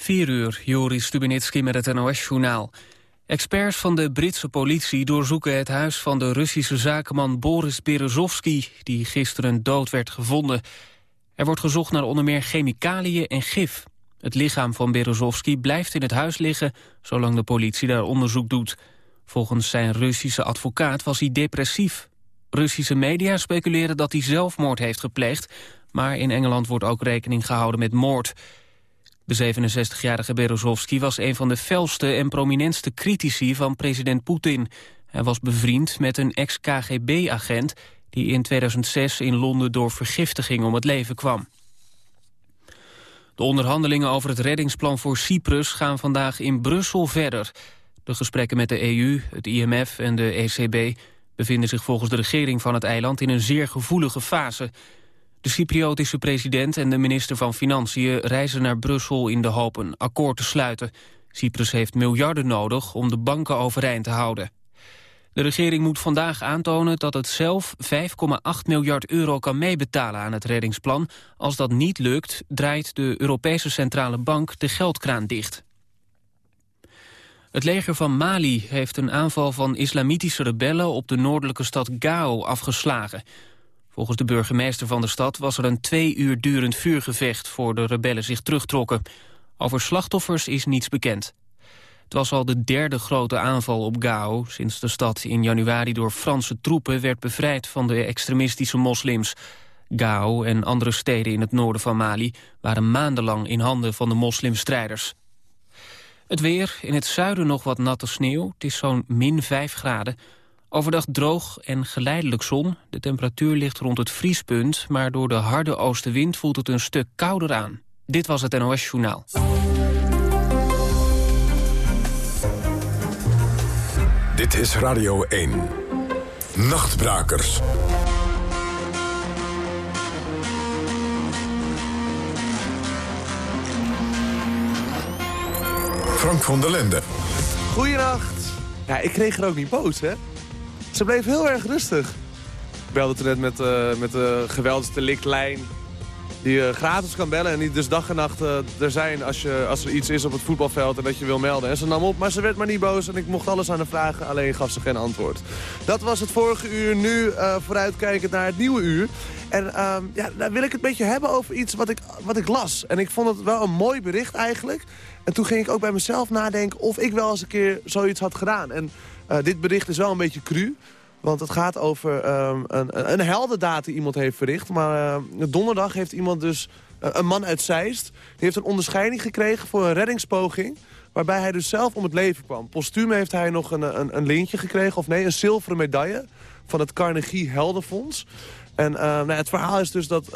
4 uur, Joris Stubenitski met het NOS-journaal. Experts van de Britse politie doorzoeken het huis van de Russische zakenman Boris Berezovsky, die gisteren dood werd gevonden. Er wordt gezocht naar onder meer chemicaliën en gif. Het lichaam van Berezovsky blijft in het huis liggen, zolang de politie daar onderzoek doet. Volgens zijn Russische advocaat was hij depressief. Russische media speculeren dat hij zelfmoord heeft gepleegd, maar in Engeland wordt ook rekening gehouden met moord. De 67-jarige Berezovsky was een van de felste en prominentste critici van president Poetin. Hij was bevriend met een ex-KGB-agent die in 2006 in Londen door vergiftiging om het leven kwam. De onderhandelingen over het reddingsplan voor Cyprus gaan vandaag in Brussel verder. De gesprekken met de EU, het IMF en de ECB bevinden zich volgens de regering van het eiland in een zeer gevoelige fase. De Cypriotische president en de minister van Financiën reizen naar Brussel in de hoop een akkoord te sluiten. Cyprus heeft miljarden nodig om de banken overeind te houden. De regering moet vandaag aantonen dat het zelf 5,8 miljard euro kan meebetalen aan het reddingsplan. Als dat niet lukt, draait de Europese Centrale Bank de geldkraan dicht. Het leger van Mali heeft een aanval van islamitische rebellen op de noordelijke stad Gao afgeslagen. Volgens de burgemeester van de stad was er een twee uur durend vuurgevecht voor de rebellen zich terugtrokken. Over slachtoffers is niets bekend. Het was al de derde grote aanval op Gao sinds de stad in januari door Franse troepen werd bevrijd van de extremistische moslims. Gao en andere steden in het noorden van Mali waren maandenlang in handen van de moslimstrijders. Het weer, in het zuiden nog wat natte sneeuw, het is zo'n min 5 graden. Overdag droog en geleidelijk zon. De temperatuur ligt rond het vriespunt, maar door de harde oostenwind voelt het een stuk kouder aan. Dit was het NOS Journaal. Dit is Radio 1. Nachtbrakers. Frank van der Lende. Goeienacht. Ja, ik kreeg er ook niet boos, hè? Ze bleef heel erg rustig. Ik belde toen net met, uh, met de geweldsdelict-lijn die je gratis kan bellen en die dus dag en nacht uh, er zijn als, je, als er iets is op het voetbalveld en dat je wil melden. En ze nam op, maar ze werd maar niet boos en ik mocht alles aan haar vragen, alleen gaf ze geen antwoord. Dat was het vorige uur, nu uh, vooruitkijkend naar het nieuwe uur. En uh, ja, daar wil ik het een beetje hebben over iets wat ik, wat ik las. En ik vond het wel een mooi bericht eigenlijk. En toen ging ik ook bij mezelf nadenken of ik wel eens een keer zoiets had gedaan. En dit bericht is wel een beetje cru. Want het gaat over um, een, een heldendaad die iemand heeft verricht. Maar uh, donderdag heeft iemand dus, uh, een man uit Zeist... die heeft een onderscheiding gekregen voor een reddingspoging... waarbij hij dus zelf om het leven kwam. Postuum heeft hij nog een, een, een lintje gekregen, of nee, een zilveren medaille... van het Carnegie Heldenfonds. En uh, nou, het verhaal is dus dat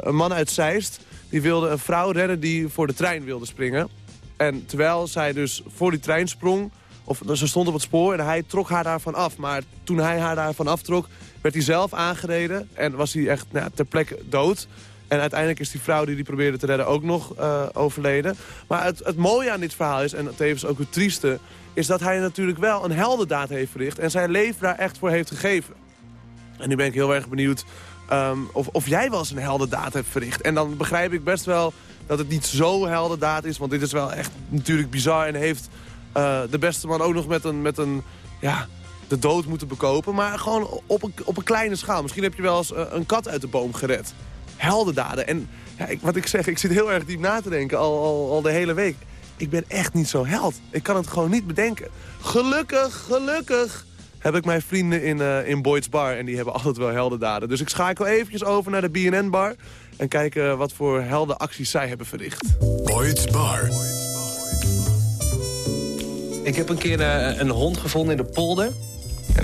een man uit Zeist... die wilde een vrouw redden die voor de trein wilde springen. En terwijl zij dus voor die trein sprong of ze stond op het spoor en hij trok haar daarvan af. Maar toen hij haar daarvan aftrok, werd hij zelf aangereden. En was hij echt nou, ter plekke dood. En uiteindelijk is die vrouw die die probeerde te redden ook nog uh, overleden. Maar het, het mooie aan dit verhaal is, en tevens ook het trieste... is dat hij natuurlijk wel een heldendaad heeft verricht... en zijn leven daar echt voor heeft gegeven. En nu ben ik heel erg benieuwd um, of, of jij wel eens een heldendaad hebt verricht. En dan begrijp ik best wel dat het niet zo heldendaad is... want dit is wel echt natuurlijk bizar en heeft uh, de beste man ook nog met een, met een ja, de dood moeten bekopen. Maar gewoon op een, op een kleine schaal. Misschien heb je wel eens uh, een kat uit de boom gered. Heldendaden. En ja, ik, wat ik zeg, ik zit heel erg diep na te denken al, al, al de hele week. Ik ben echt niet zo held. Ik kan het gewoon niet bedenken. Gelukkig, gelukkig heb ik mijn vrienden in, uh, in Boyd's Bar. En die hebben altijd wel heldendaden. Dus ik schakel eventjes over naar de BNN Bar. En kijken wat voor heldenacties zij hebben verricht. Boyd's Bar. Ik heb een keer uh, een hond gevonden in de polder.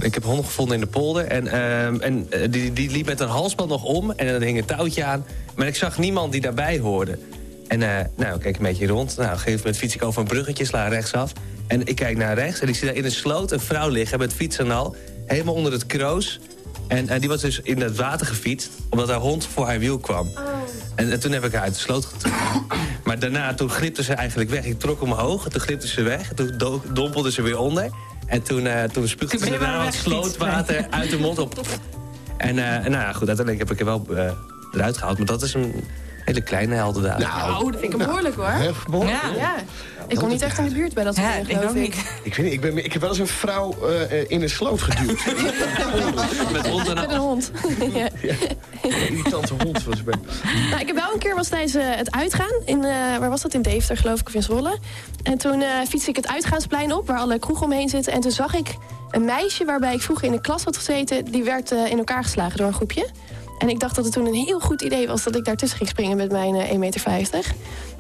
Ik heb hond gevonden in de polder. En, uh, en uh, die, die liep met een halsband nog om. En er hing een touwtje aan. Maar ik zag niemand die daarbij hoorde. En nou, ik kijk een beetje rond. Nou, op een gegeven moment fiets ik over een bruggetje, sla rechtsaf. En ik kijk naar rechts en ik zie daar in een sloot een vrouw liggen met fiets en al. Helemaal onder het kroos. En, en die was dus in het water gefietst, omdat haar hond voor haar wiel kwam. Oh. En, en, toen heb ik haar uit de sloot getrokken. maar daarna, toen glipte ze eigenlijk weg. Ik trok omhoog, toen glipte ze weg. Toen dompelde ze weer onder. En toen, uh, toen spuugde ze daarna het slootwater uit de mond op. En uh, nou ja, goed, uiteindelijk heb ik er wel uh, eruit gehaald. Maar dat is een Hele kleine heldendaad. Nou, dat vind ik behoorlijk hoor. Behoorlijk. Ja, ja. Ik kom niet echt in de buurt bij dat soort Ja, dingen, ik geloof ik. niet. Ik weet niet, ik, ben, ik heb wel eens een vrouw eh, eh, in een sloot geduwd. Met hond en Met een hond. ja. Een irritante hond was bij. Nou, ik heb wel een keer was tijdens eh, het uitgaan. In, eh, waar was dat? In Deventer geloof ik of in Zwolle. En toen eh fietste ik het uitgaansplein op, waar alle kroegen omheen zitten. En toen zag ik een meisje waarbij ik vroeger in de klas had gezeten. Die werd eh, in elkaar geslagen door een groepje. En ik dacht dat het toen een heel goed idee was dat ik daartussen ging springen met mijn eh, 1,50 meter.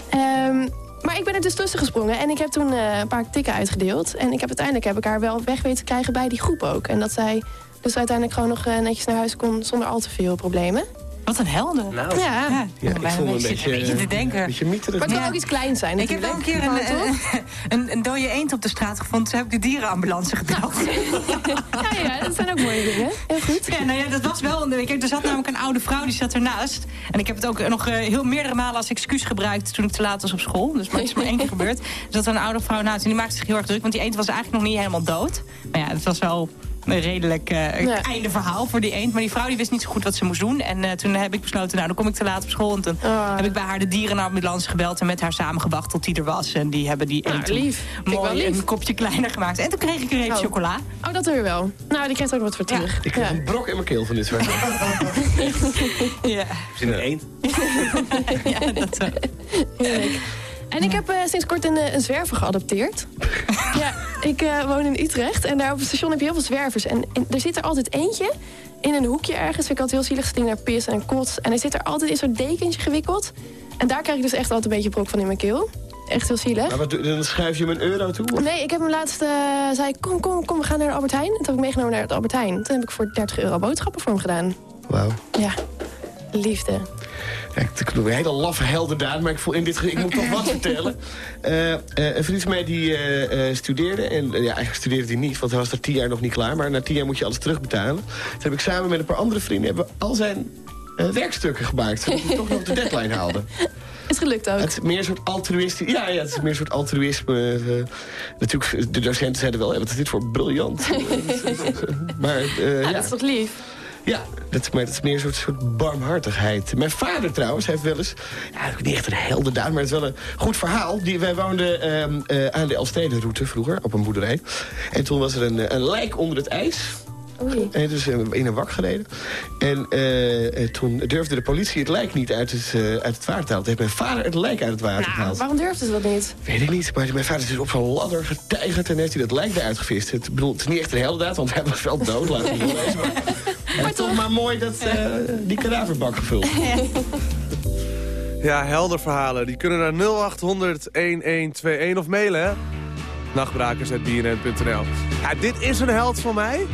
Ehm, maar ik ben er dus tussen gesprongen en ik heb toen eh, een paar tikken uitgedeeld. En ik heb uiteindelijk heb ik haar wel weg weten te krijgen bij die groep ook. En dat zij dus uiteindelijk gewoon nog eh, netjes naar huis kon zonder al te veel problemen. Wat een helden. Nou, Ja, Ja, Ja, ik vond een een beetje, beetje, een beetje te denken. Een beetje mieterig. maar het kan Ja. ook iets kleins zijn Ik heb wel een keer een, toch? een, een, een dode eend op de straat gevonden. Toen heb ik de dierenambulance gebeld. Ja, ja, dat zijn ook mooie dingen. Heel goed. Ja, nou ja, dat was wel. een- Kijk, er zat namelijk een oude vrouw die zat ernaast. En ik heb het ook nog eh, heel meerdere malen als excuus gebruikt toen ik te laat was op school. Dus maar het is maar één keer gebeurd. Er zat een oude vrouw naast en die maakte zich heel erg druk. Want die eend was eigenlijk nog niet helemaal dood. Maar ja, het was wel een redelijk eh, Ja. einde verhaal voor die eend. Maar die vrouw die wist niet zo goed wat ze moest doen. En eh, toen heb ik besloten, nou dan kom ik te laat op school. En toen Ah. heb ik bij haar de dierenambulance gebeld en met haar samen gewacht tot die er was. En die hebben die Nou, eend lief. Mooi lief. een kopje kleiner gemaakt. En toen kreeg ik een reep Oh. chocola. Oh, dat weer wel. Nou, die krijgt ook wat voor Ja. terug. Ik krijg een brok in mijn keel van dit verhaal. Ja, zin in één. ja dat. En ik heb eh, sinds kort een, eh, een zwerver geadopteerd. ja, ik eh, woon in Utrecht en daar op het station heb je heel veel zwervers. En, en er zit er altijd eentje in een hoekje ergens. Vind ik altijd heel zielig, ze naar pis en kots. En er zit er altijd in zo'n dekentje gewikkeld. En daar krijg ik dus echt altijd een beetje brok van in mijn keel. Echt heel zielig. Maar dan schrijf je hem een euro toe? Nee, ik heb hem laatst, zei kom, kom, kom, we gaan naar de Albert Heijn. En toen heb ik meegenomen naar de Albert Heijn. Toen heb ik voor 30 euro boodschappen voor hem gedaan. Wauw. Ja, liefde. Ik doe een hele laffe heldendaad, maar ik, voel in dit, ik moet toch wat vertellen. Eh, eh, een vriend van mij die eh, studeerde. En ja, eigenlijk studeerde hij niet, want hij was er tien jaar nog niet klaar. Maar na tien jaar moet je alles terugbetalen. Toen heb ik samen met een paar andere vrienden hebben we al zijn werkstukken gemaakt. Zodat hij toch nog de deadline haalde. Is gelukt ook. Het is meer een soort altruïstisch. Ja, ja, het is meer een soort altruïsme. natuurlijk, de docenten zeiden wel, wat is dit voor briljant. maar Ja, ja. dat is toch lief? Ja, dat, maar dat is meer een soort, soort barmhartigheid. Mijn vader trouwens heeft wel eens... Ja, niet echt een heldendaad, maar het is wel een goed verhaal. Die, wij woonden ehm, eh, aan de Elfstedenroute vroeger, op een boerderij. En toen was er een, een lijk onder het ijs. Oei. En dus eh, in een wak gereden. En eh, toen durfde de politie het lijk niet uit het, uit het water te halen. Toen heeft mijn vader het lijk uit het water Nou, gehaald. waarom durfde ze dat niet? Weet ik niet, maar mijn vader is dus op zo'n ladder getijgerd... en heeft hij dat lijk eruit gevist. Het, bedoel, het is niet echt een heldendaad, want hij was wel dood. Laten we het wel wezen, maar, maar toch maar mooi dat eh, die kadaverbak gevuld. Ja, helder verhalen. Die kunnen naar 0800 1121 of mailen, hè? Nachtbrakers.bnn.nl Ja, dit is een held van mij.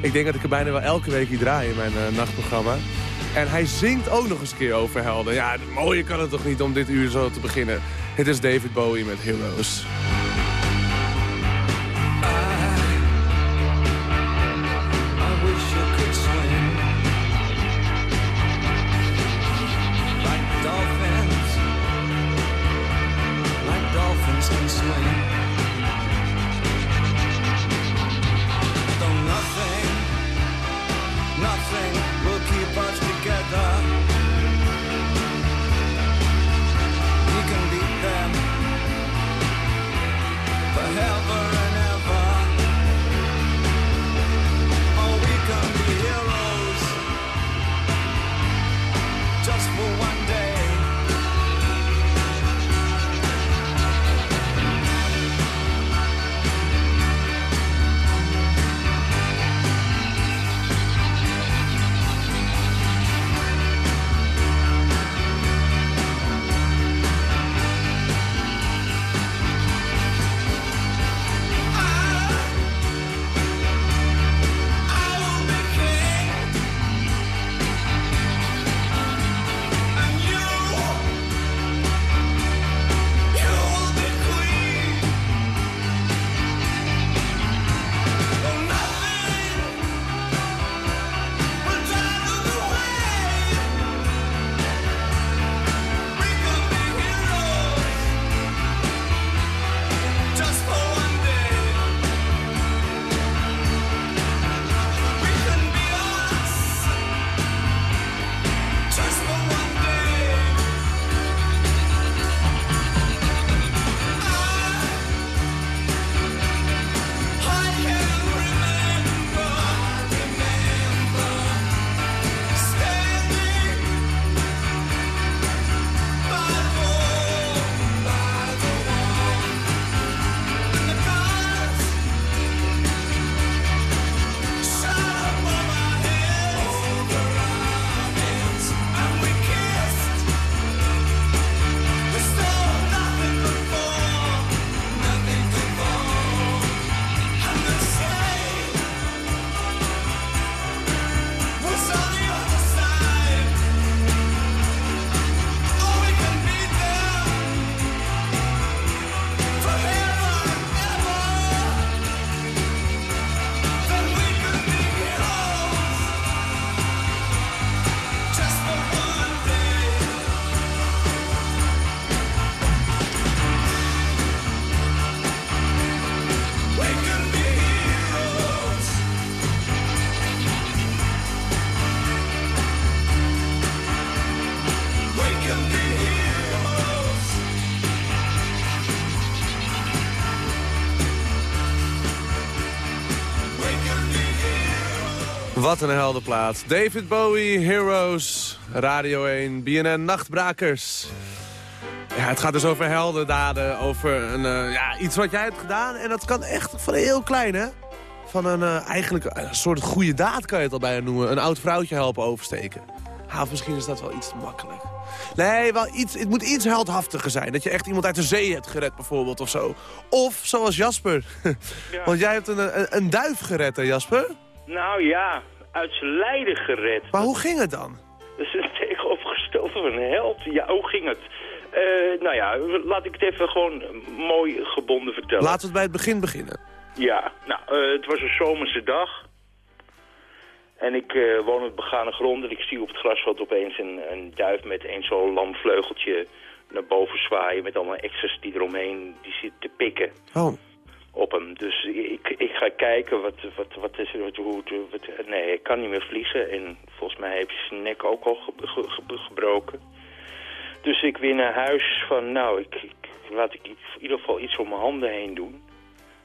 Ik denk dat ik er bijna wel elke week hier draai in mijn eh, nachtprogramma. En hij zingt ook nog eens een keer over helden. Ja, mooier kan het toch niet om dit uur zo te beginnen. Dit is David Bowie met Heroes. Wat een heldenplaat. David Bowie, Heroes, Radio 1, BNN Nachtbrakers. Ja, het gaat dus over heldendaden, over een, eh, ja, iets wat jij hebt gedaan. En dat kan echt van heel klein, hè? Van een, eh, eigenlijk een soort goede daad kan je het al bijna noemen. Een oud vrouwtje helpen oversteken. Ja, of misschien is dat wel iets te makkelijk. Nee, wel iets, het moet iets heldhaftiger zijn. Dat je echt iemand uit de zee hebt gered bijvoorbeeld of zo. Of zoals Jasper. Want jij hebt een, een, een duif gered, hè Jasper? Nou ja, uit zijn lijden gered. Maar hoe ging het dan? Dat is een tegenovergestelde van een held. Ja, hoe ging het? Eh, nou ja, laat ik het even gewoon mooi gebonden vertellen. Laten we het bij het begin beginnen. Ja, nou, eh, het was een zomerse dag. En ik eh, woon op begane grond en ik zie op het grasveld opeens een, een duif met een zo'n lam vleugeltje naar boven zwaaien met allemaal extras die eromheen die zit te pikken Oh, op hem. Dus ik, ik ga kijken wat, wat, wat is er, wat, hoe, wat, nee, hij kan niet meer vliegen en volgens mij heeft hij zijn nek ook al ge- ge- ge- gebroken. Dus ik weer naar huis van, nou, ik, ik- laat ik in ieder geval iets om mijn handen heen doen.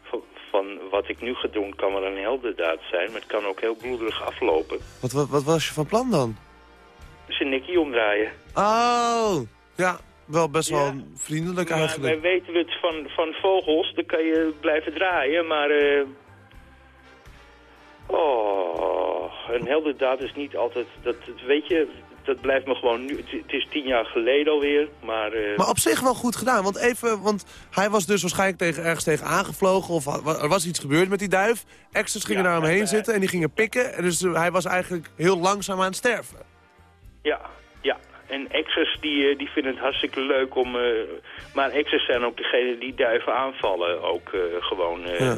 Van, van wat ik nu ga doen kan wel een heldendaad zijn, maar het kan ook heel bloederig aflopen. wat, wat, wat was je van plan dan? Een nekje omdraaien. Oh, ja, wel best wel vriendelijk eigenlijk. wij weten het van, van vogels, dan kan je blijven draaien, maar... eh oh, een heldendaad is niet altijd... Dat, dat weet je, dat blijft me gewoon nu... Het, is tien jaar geleden alweer, maar... eh, Maar op zich wel goed gedaan, want, even, want hij was dus waarschijnlijk tegen, ergens tegen aangevlogen... of er was iets gebeurd met die duif. Extras gingen Ja, naar hem heen en, eh, zitten en die gingen pikken. En dus hij was eigenlijk heel langzaam aan het sterven. Ja. En exers die, eh, die vinden het hartstikke leuk om... eh, maar exers zijn ook degene die duiven aanvallen ook eh, gewoon... Ja.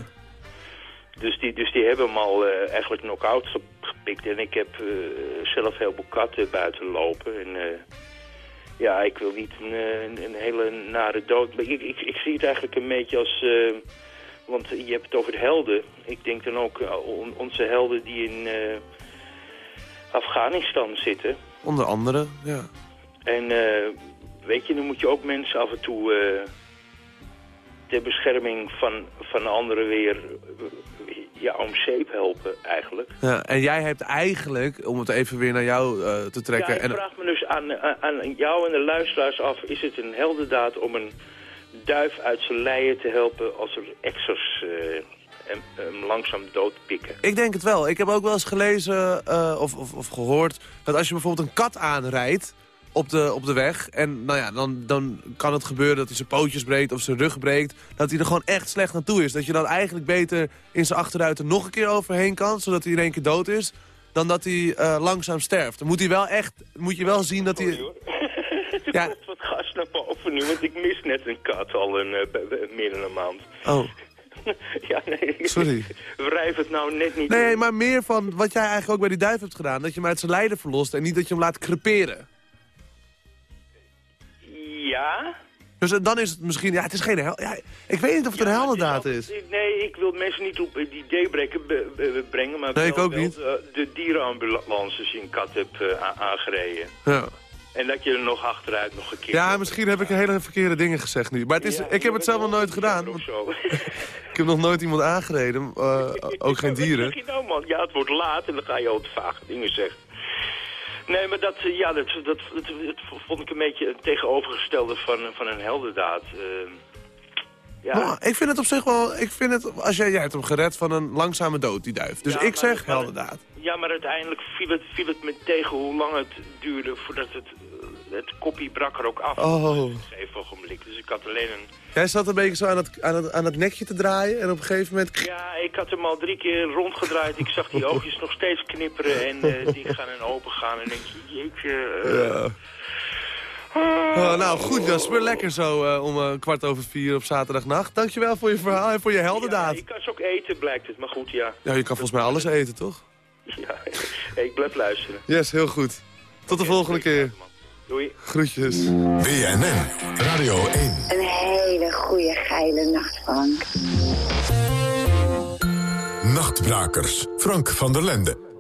Dus die, dus die hebben hem al eigenlijk knock-out ge- gepikt. En ik heb zelf heel veel katten buiten lopen. En ja, ik wil niet een, een, een hele nare dood. Maar ik, ik, ik zie het eigenlijk een beetje als... want je hebt het over de helden. Ik denk dan ook on- onze helden die in Afghanistan zitten. Onder andere, ja. En eh, weet je, dan moet je ook mensen af en toe eh, ter bescherming van, van anderen weer eh, ja, om zeep helpen eigenlijk. ja. En jij hebt eigenlijk, om het even weer naar jou te Ja, trekken... ik en, vraag me dus aan, aan, jou en de luisteraars af, is het een heldendaad om een duif uit zijn leien te helpen als er exers eh, hem, hem langzaam doodpikken? Ik denk het wel. Ik heb ook wel eens gelezen eh, of, of, of gehoord... dat als je bijvoorbeeld een kat aanrijdt op de, op de weg... en nou ja, dan, dan kan het gebeuren dat hij zijn pootjes breekt of zijn rug breekt... dat hij er gewoon echt slecht naartoe is. Dat je dan eigenlijk beter in zijn achteruiten nog een keer overheen kan... zodat hij in één keer dood is, dan dat hij eh, langzaam sterft. Dan moet hij wel echt... moet je wel zien dat hij... Ja. Er wat gas naar boven nu, want ik mis net een kat al een, b- meer dan een maand. Oh, ja, nee. Sorry. Wrijf het nou net niet nee, in. maar meer van wat jij eigenlijk ook bij die duif hebt gedaan. Dat je hem uit zijn lijden verlost en niet dat je hem laat creperen. Ja? Dus eh, dan is het misschien... Ja, het is geen hel... Ja, ik weet niet of het Ja, een heldendaad is. Nee, ik wil mensen niet op het idee breken, be- be- brengen, maar Nee, wel, ik ook wel niet. De, de dierenambulance als je een kat hebt eh, a- aangereden. Ja. En dat je er nog achteruit nog een keer... ja, misschien heb ik hele verkeerde dingen gezegd nu. Maar het is, Ja, ik heb het zelf nog nooit gedaan. Ik heb nog nooit iemand aangereden. eh, ook geen Wat zeg dieren. je nou, man? Ja, het wordt laat en dan ga je al te vage dingen zeggen. Nee, maar dat, eh, ja, dat, dat, dat, dat vond ik een beetje het tegenovergestelde van, van een heldendaad. Eh, ja. Maar ik vind het op zich wel... Ik vind het, als jij, jij hebt hem gered van een langzame dood, die duif. Dus Ja, ik zeg heldendaad. Ja, maar uiteindelijk viel het, viel het me tegen hoe lang het duurde voordat het, eh, het kopie brak er ook af. Oh. Ogenblik. Dus ik had alleen een... Jij zat een beetje zo aan het, aan, het, aan het nekje te draaien. En op een gegeven moment... Ja, ik had hem al drie keer rondgedraaid. Ik zag die oogjes nog steeds knipperen en eh, die gaan en open gaan. En denk je, jeetje... eh, Ja. Oh, nou, goed Jasper. Lekker zo eh, om eh, kwart over vier op zaterdagnacht. Dankjewel voor je verhaal en voor je ja, heldendaad. je kan ze ook eten, blijkt het. Maar goed, ja. Ja, je kan volgens mij alles eten, toch? ja. Ik blijf luisteren. Yes, heel goed. Tot de volgende keer. Doei. Groetjes. BNN Radio 1. Een hele goede geile nacht, Frank. Nachtbrakers. Frank van der Lende.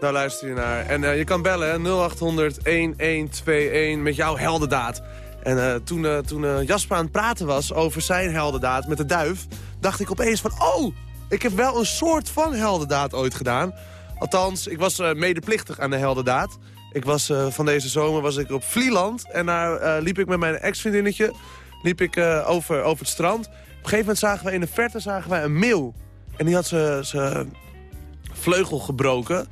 Daar luister je naar. En eh, je kan bellen, hè, 0800 1121 met jouw heldendaad. En eh, toen, eh, toen Jasper aan het praten was over zijn heldendaad met de duif... dacht ik opeens van, oh, ik heb wel een soort van heldendaad ooit gedaan. Althans, ik was medeplichtig aan de heldendaad. Ik was, van deze zomer was ik op Vlieland. En daar liep ik met mijn ex-vriendinnetje liep ik, over, over het strand. Op een gegeven moment zagen wij in de verte zagen wij een meeuw. En die had zijn vleugel gebroken.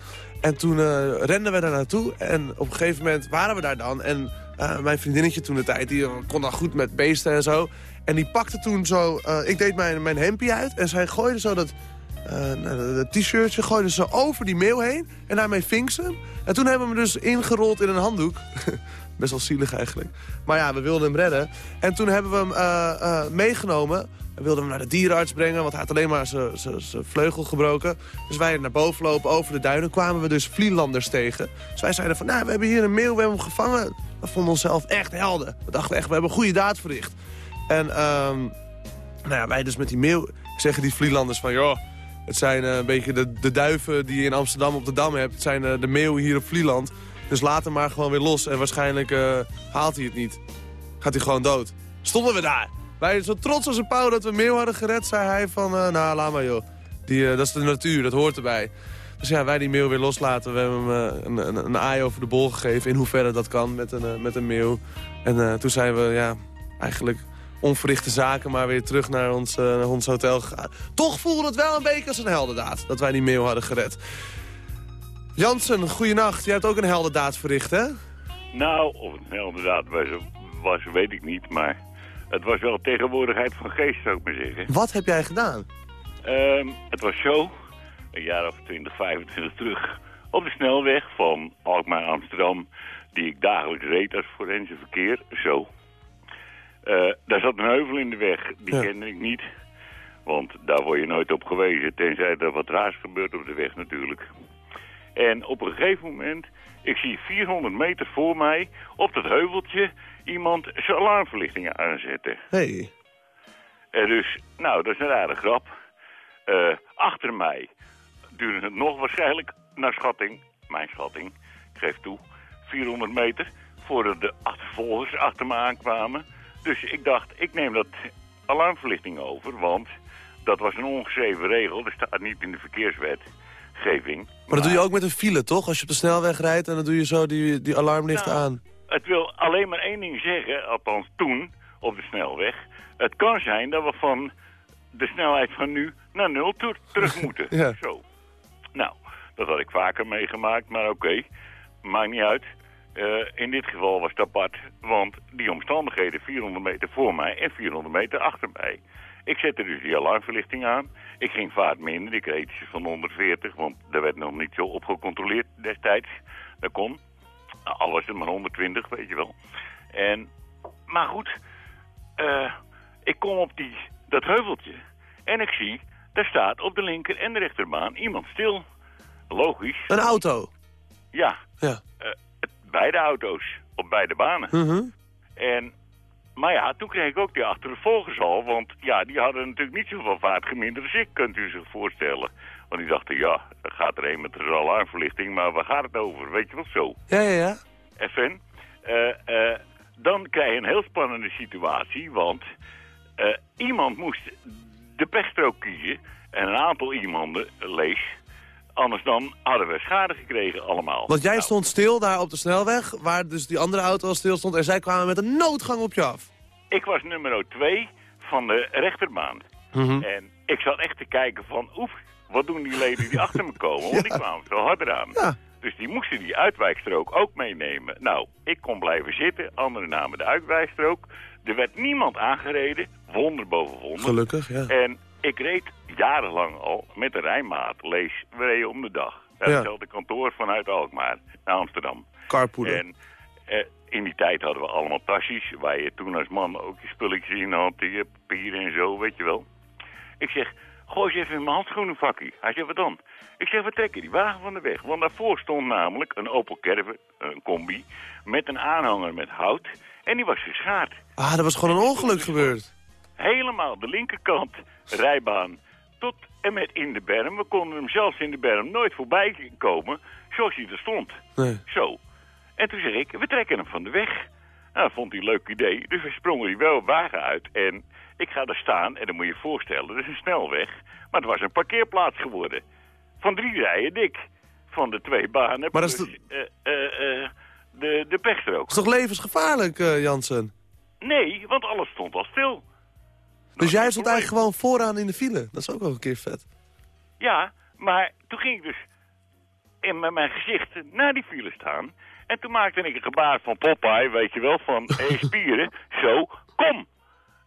En toen eh, renden we daar naartoe. En op een gegeven moment waren we daar dan. En eh, mijn vriendinnetje toen de tijd, die kon dan goed met beesten en zo. En die pakte toen zo... eh, ik deed mijn, mijn hempie uit. En zij gooide zo dat eh, dat t-shirtje gooide ze over die meeuw heen. En daarmee ving ze hem. En toen hebben we hem dus ingerold in een handdoek. Best wel zielig eigenlijk. Maar ja, we wilden hem redden. En toen hebben we hem eh, eh, meegenomen. Wilden hem naar de dierenarts brengen, want hij had alleen maar zijn- vleugel gebroken. Dus wij naar boven lopen, over de duinen, kwamen we dus Vlielanders tegen. Dus wij zeiden van, nou, we hebben hier een meeuw, we hebben hem gevangen. We vonden onszelf echt helden. We dachten echt, we hebben een goede daad verricht. En ehm, nou ja, wij dus met die meeuw zeggen die Vlielanders van... joh, het zijn eh, een beetje de, de duiven die je in Amsterdam op de Dam hebt. Het zijn eh, de meeuwen hier op Vlieland. Dus laat hem maar gewoon weer los. En waarschijnlijk eh, haalt hij het niet. Gaat hij gewoon dood. Stonden we daar. Wij zo trots als een pauw dat we een meeuw hadden gered, zei hij van... eh, nou, laat maar joh. Die, eh, dat is de natuur, dat hoort erbij. Dus ja, wij die meeuw weer loslaten. We hebben hem eh, een, een, een aai over de bol gegeven. In hoeverre dat kan met een, met een meeuw. En toen zijn we ja, eigenlijk onverrichte zaken maar weer terug naar ons, ons hotel gegaan. Toch voelde het wel een beetje als een heldendaad dat wij die meeuw hadden gered. Jansen, goeienacht. Jij hebt ook een heldendaad verricht, hè? Nou, of het inderdaad was, was, weet ik niet, maar het was wel tegenwoordigheid van geest, zou ik maar zeggen. Wat heb jij gedaan? Ehm, het was zo, een jaar of 20, 25 terug, op de snelweg van Alkmaar Amsterdam, die ik dagelijks reed als forense verkeer, zo. Eh, daar zat een heuvel in de weg, die Ja. kende ik niet, want daar word je nooit op gewezen, tenzij er wat raars gebeurt op de weg natuurlijk. En op een gegeven moment, ik zie 400 meter voor mij, op dat heuveltje, iemand zijn alarmverlichtingen aanzetten. Hey. En dus, nou, dat is een rare grap. Eh, achter mij duurde het nog waarschijnlijk, naar schatting, mijn schatting, ik geef toe, 400 meter, voordat de achtervolgers achter me aankwamen. Dus ik dacht, ik neem dat alarmverlichting over, want dat was een ongeschreven regel, dat staat niet in de verkeerswetgeving. Maar dat doe je ook met een file, toch? Als je op de snelweg rijdt en dan doe je zo die, die alarmlichten Nou, aan. Het wil alleen maar één ding zeggen, althans toen, op de snelweg. Het kan zijn dat we van de snelheid van nu naar nul terug moeten. Ja. Zo. Nou, dat had ik vaker meegemaakt, maar oké. Maakt niet uit. Eh, in dit geval was het apart, want die omstandigheden 400 meter voor mij en 400 meter achter mij. Ik zette dus die alarmverlichting aan. Ik ging vaart minder, ik reed van 140, want daar werd nog niet zo op gecontroleerd destijds. Dat kon. Al was het maar 120, weet je wel. En, maar goed, eh, ik kom op die, dat heuveltje en ik zie, daar staat op de linker en de rechterbaan iemand stil. Logisch, Een auto. ja. Ja. Eh, beide auto's op beide banen. Mhm. En, maar ja, toen kreeg ik ook die achtervolgers al, want ja, die hadden natuurlijk niet zoveel vaart geminderd als ik, kunt u zich voorstellen. Want die dachten, ja, gaat er een met een alarmverlichting, maar waar gaat het over? Weet je wel zo? Ja, ja, ja. FN. Eh, eh, dan krijg je een heel spannende situatie, want eh, iemand moest de pechstrook kiezen. En een aantal iemanden, lees, anders dan hadden we schade gekregen allemaal. Want jij Nou, stond stil daar op de snelweg, waar dus die andere auto al stil stond. En zij kwamen met een noodgang op je af. Ik was nummer 2 van de rechterbaan. En ik zat echt te kijken van, oef, wat doen die leden die achter me komen? Want die kwamen veel harder aan. Ja. Dus die moesten die uitwijkstrook ook meenemen. Nou, ik kon blijven zitten, anderen namen de uitwijkstrook. Er werd niemand aangereden, wonder boven wonder. Gelukkig, ja. En ik reed jarenlang al met de Rijnmaat, lees, we reden om de dag. Naar Ja. hetzelfde kantoor vanuit Alkmaar naar Amsterdam. Carpoolen. En eh, in die tijd hadden we allemaal tasjes, waar je toen als man ook je spulletjes in had, je papieren en zo, weet je wel. Ik zeg, gooi eens even in mijn handschoenenvakkie. Hij zegt, wat dan? Ik zeg, we trekken die wagen van de weg. Want daarvoor stond namelijk een Opel Caravan, een combi, met een aanhanger met hout. En die was geschaard. Ah, er was gewoon een ongeluk gebeurd. Helemaal de linkerkant rijbaan tot en met in de berm. We konden hem zelfs in de berm nooit voorbij komen zoals hij er stond. Nee. Zo. En toen zeg ik, we trekken hem van de weg. Nou, dat vond hij een leuk idee. Dus we sprongen die wel wagen uit. En ik ga daar staan en dan moet je je voorstellen, dat is een snelweg. Maar het was een parkeerplaats geworden. Van drie rijen dik. van de twee banen. Maar dat is eh, eh, de, de pechstrook. Dat is toch levensgevaarlijk, Jansen? Nee, want alles stond al stil. Dus jij stond eigenlijk gewoon vooraan in de file. Dat is ook wel een keer vet. Ja, maar toen ging ik dus in met mijn gezicht naar die file staan. En toen maakte ik een gebaar van Popeye, weet je wel, van hé spieren, zo, kom.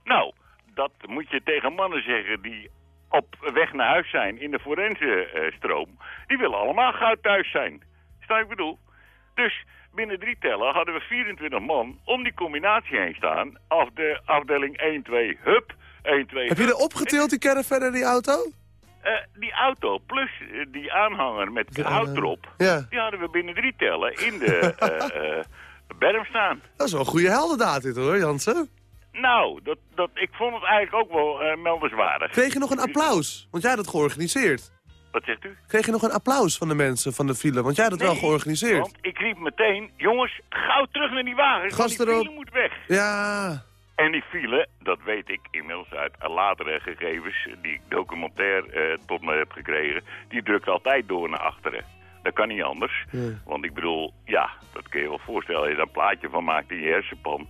Nou, dat moet je tegen mannen zeggen die op weg naar huis zijn in de forense-stroom. die willen allemaal gauw thuis zijn. Snap je wat ik bedoel? Dus binnen drie tellen hadden we 24 man om die combinatie heen staan. Af de afdeling 1, 2, hup, 1, 2, Heb je er opgetild, die caravan en die auto? eh, die auto plus eh, die aanhanger met hout erop, Ja. die hadden we binnen drie tellen in de eh, eh, berm staan. Dat is wel een goede heldendaad dit hoor, Jansen. Nou, dat, dat, ik vond het eigenlijk ook wel eh meldenswaardig. Kreeg je nog een applaus? Want jij had het georganiseerd. Wat zegt u? Kreeg je nog een applaus van de mensen van de file? Want jij had het wel georganiseerd. Want ik riep meteen, jongens, gauw terug naar die wagen. Gas die erop. file moet weg. Ja. En die file, dat weet ik inmiddels uit latere gegevens die ik documentair eh, tot me heb gekregen, die drukt altijd door naar achteren. Dat kan niet anders. Want ik bedoel, ja, dat kun je wel voorstellen. Als je daar een plaatje van maakt in je hersenpan.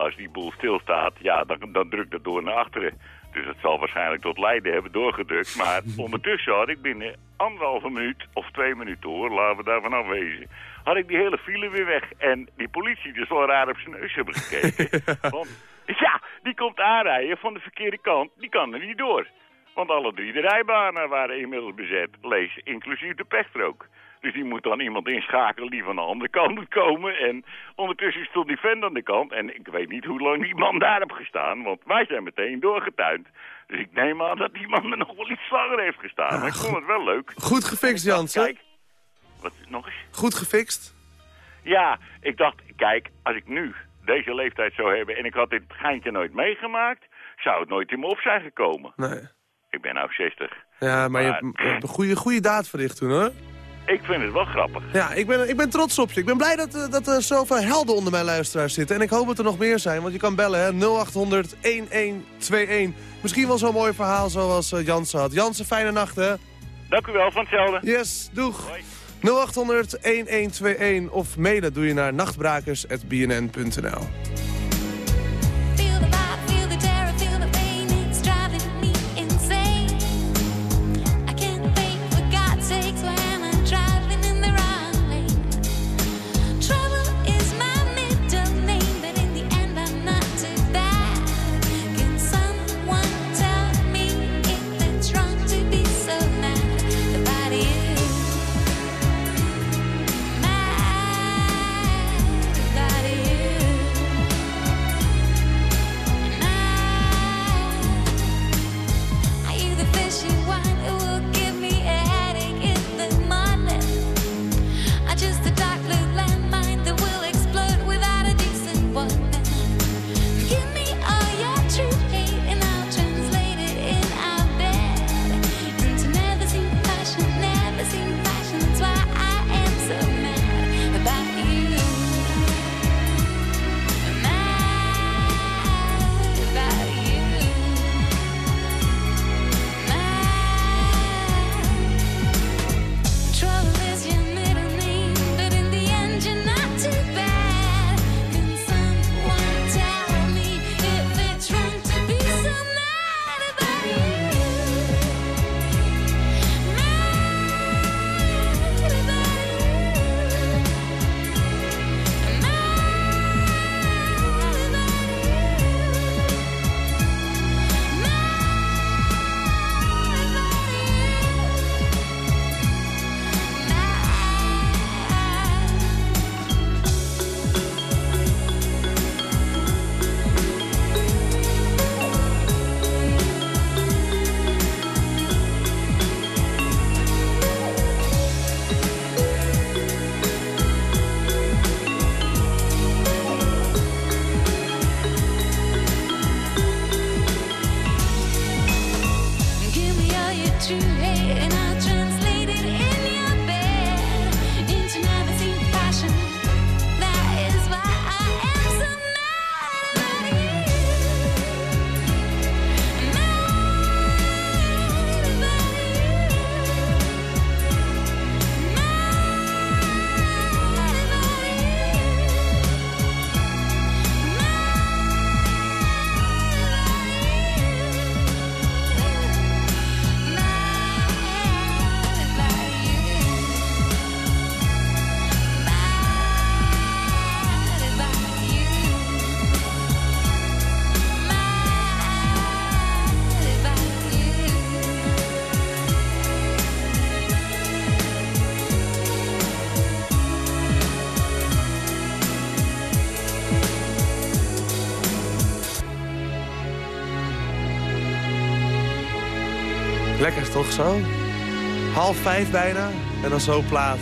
Als die boel stilstaat, ja, dan, dan drukt het door naar achteren. Dus het zal waarschijnlijk tot Leiden hebben doorgedrukt. Maar ondertussen had ik binnen anderhalve minuut of twee minuten hoor, laten we daarvan afwezen. Had ik die hele file weer weg. En die politie dus wel raar op zijn neus hebben gekeken. Want ja, die komt aanrijden van de verkeerde kant. Die kan er niet door. Want alle drie de rijbanen waren inmiddels bezet. Lees inclusief de pechstrook. Dus die moet dan iemand inschakelen die van de andere kant moet komen. En ondertussen stond die vent aan de kant. En ik weet niet hoe lang die man daar heeft gestaan. Want wij zijn meteen doorgetuind. Dus ik neem aan dat die man er nog wel iets langer heeft gestaan. Maar ik vond het wel leuk. Goed gefixt, Jansen. Kijk, wat, nog eens? Goed gefixt. Ja, ik dacht, kijk, als ik nu deze leeftijd zou hebben en ik had dit geintje nooit meegemaakt, zou het nooit in me op zijn gekomen. Nee. Ik ben nou 60. Ja, maar je hebt je hebt een goede, goede daad verricht toen hoor. Ik vind het wel grappig. Ja, ik ben, ik ben trots op je. Ik ben blij dat, eh, dat er zoveel helden onder mijn luisteraars zitten. En ik hoop dat er nog meer zijn, want je kan bellen hè. 0800 1121. Misschien wel zo'n mooi verhaal zoals eh, Jansen had. Jansen, fijne nacht hè. Dank u wel, van hetzelfde. Yes, doeg. 0800 1121 of mailen doe je naar nachtbrakers.bnn.nl. toch zo? Half vijf bijna en dan zo plaat.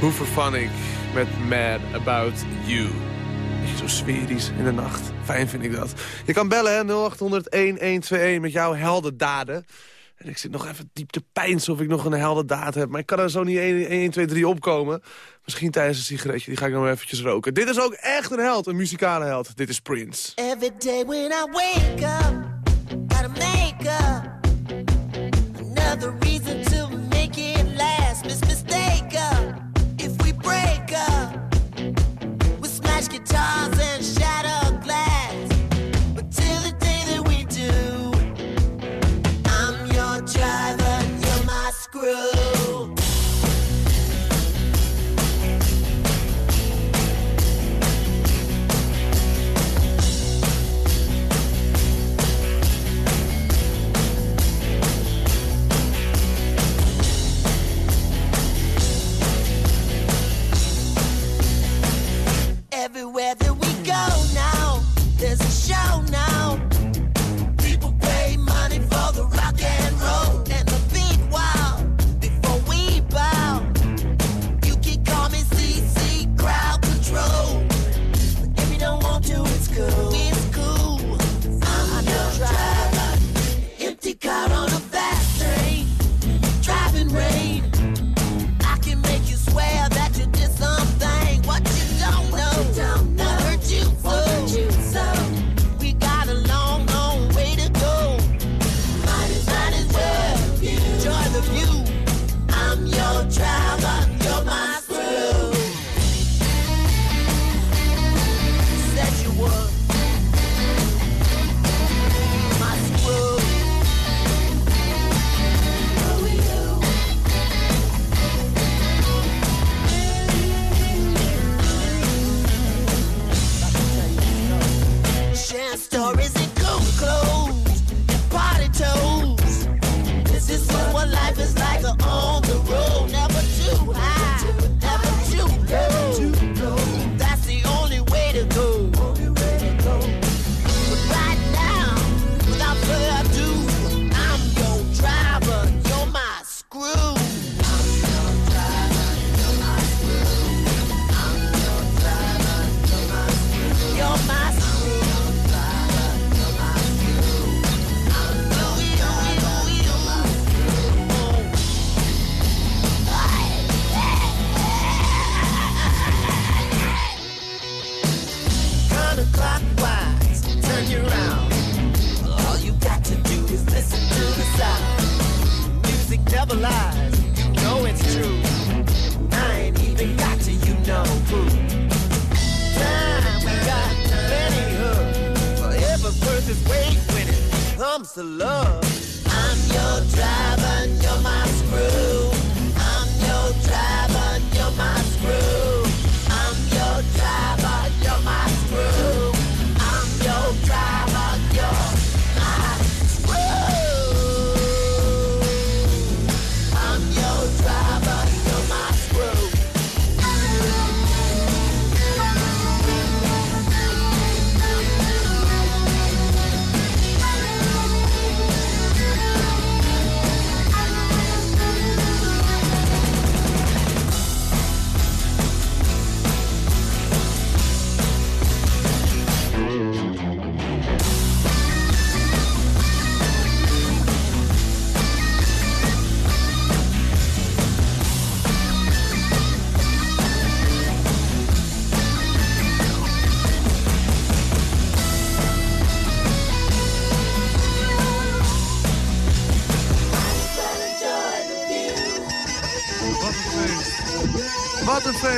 Hooverphonic met Mad About You. Zo sferisch in de nacht. Fijn vind ik dat. Je kan bellen hè, 0800-1121 met jouw heldendaden. En ik zit nog even diep te pijnsen of ik nog een heldendaad heb. Maar ik kan er zo niet 1, 1 2, 3 opkomen. Misschien tijdens een sigaretje, die ga ik nog eventjes roken. Dit is ook echt een held, een muzikale held. Dit is Prince. Every day when I wake up, gotta make up Never lies, you know it's true. I ain't even got to you know who. Time we got plenty of. Forever's worth its weight when it comes to love. I'm your driver,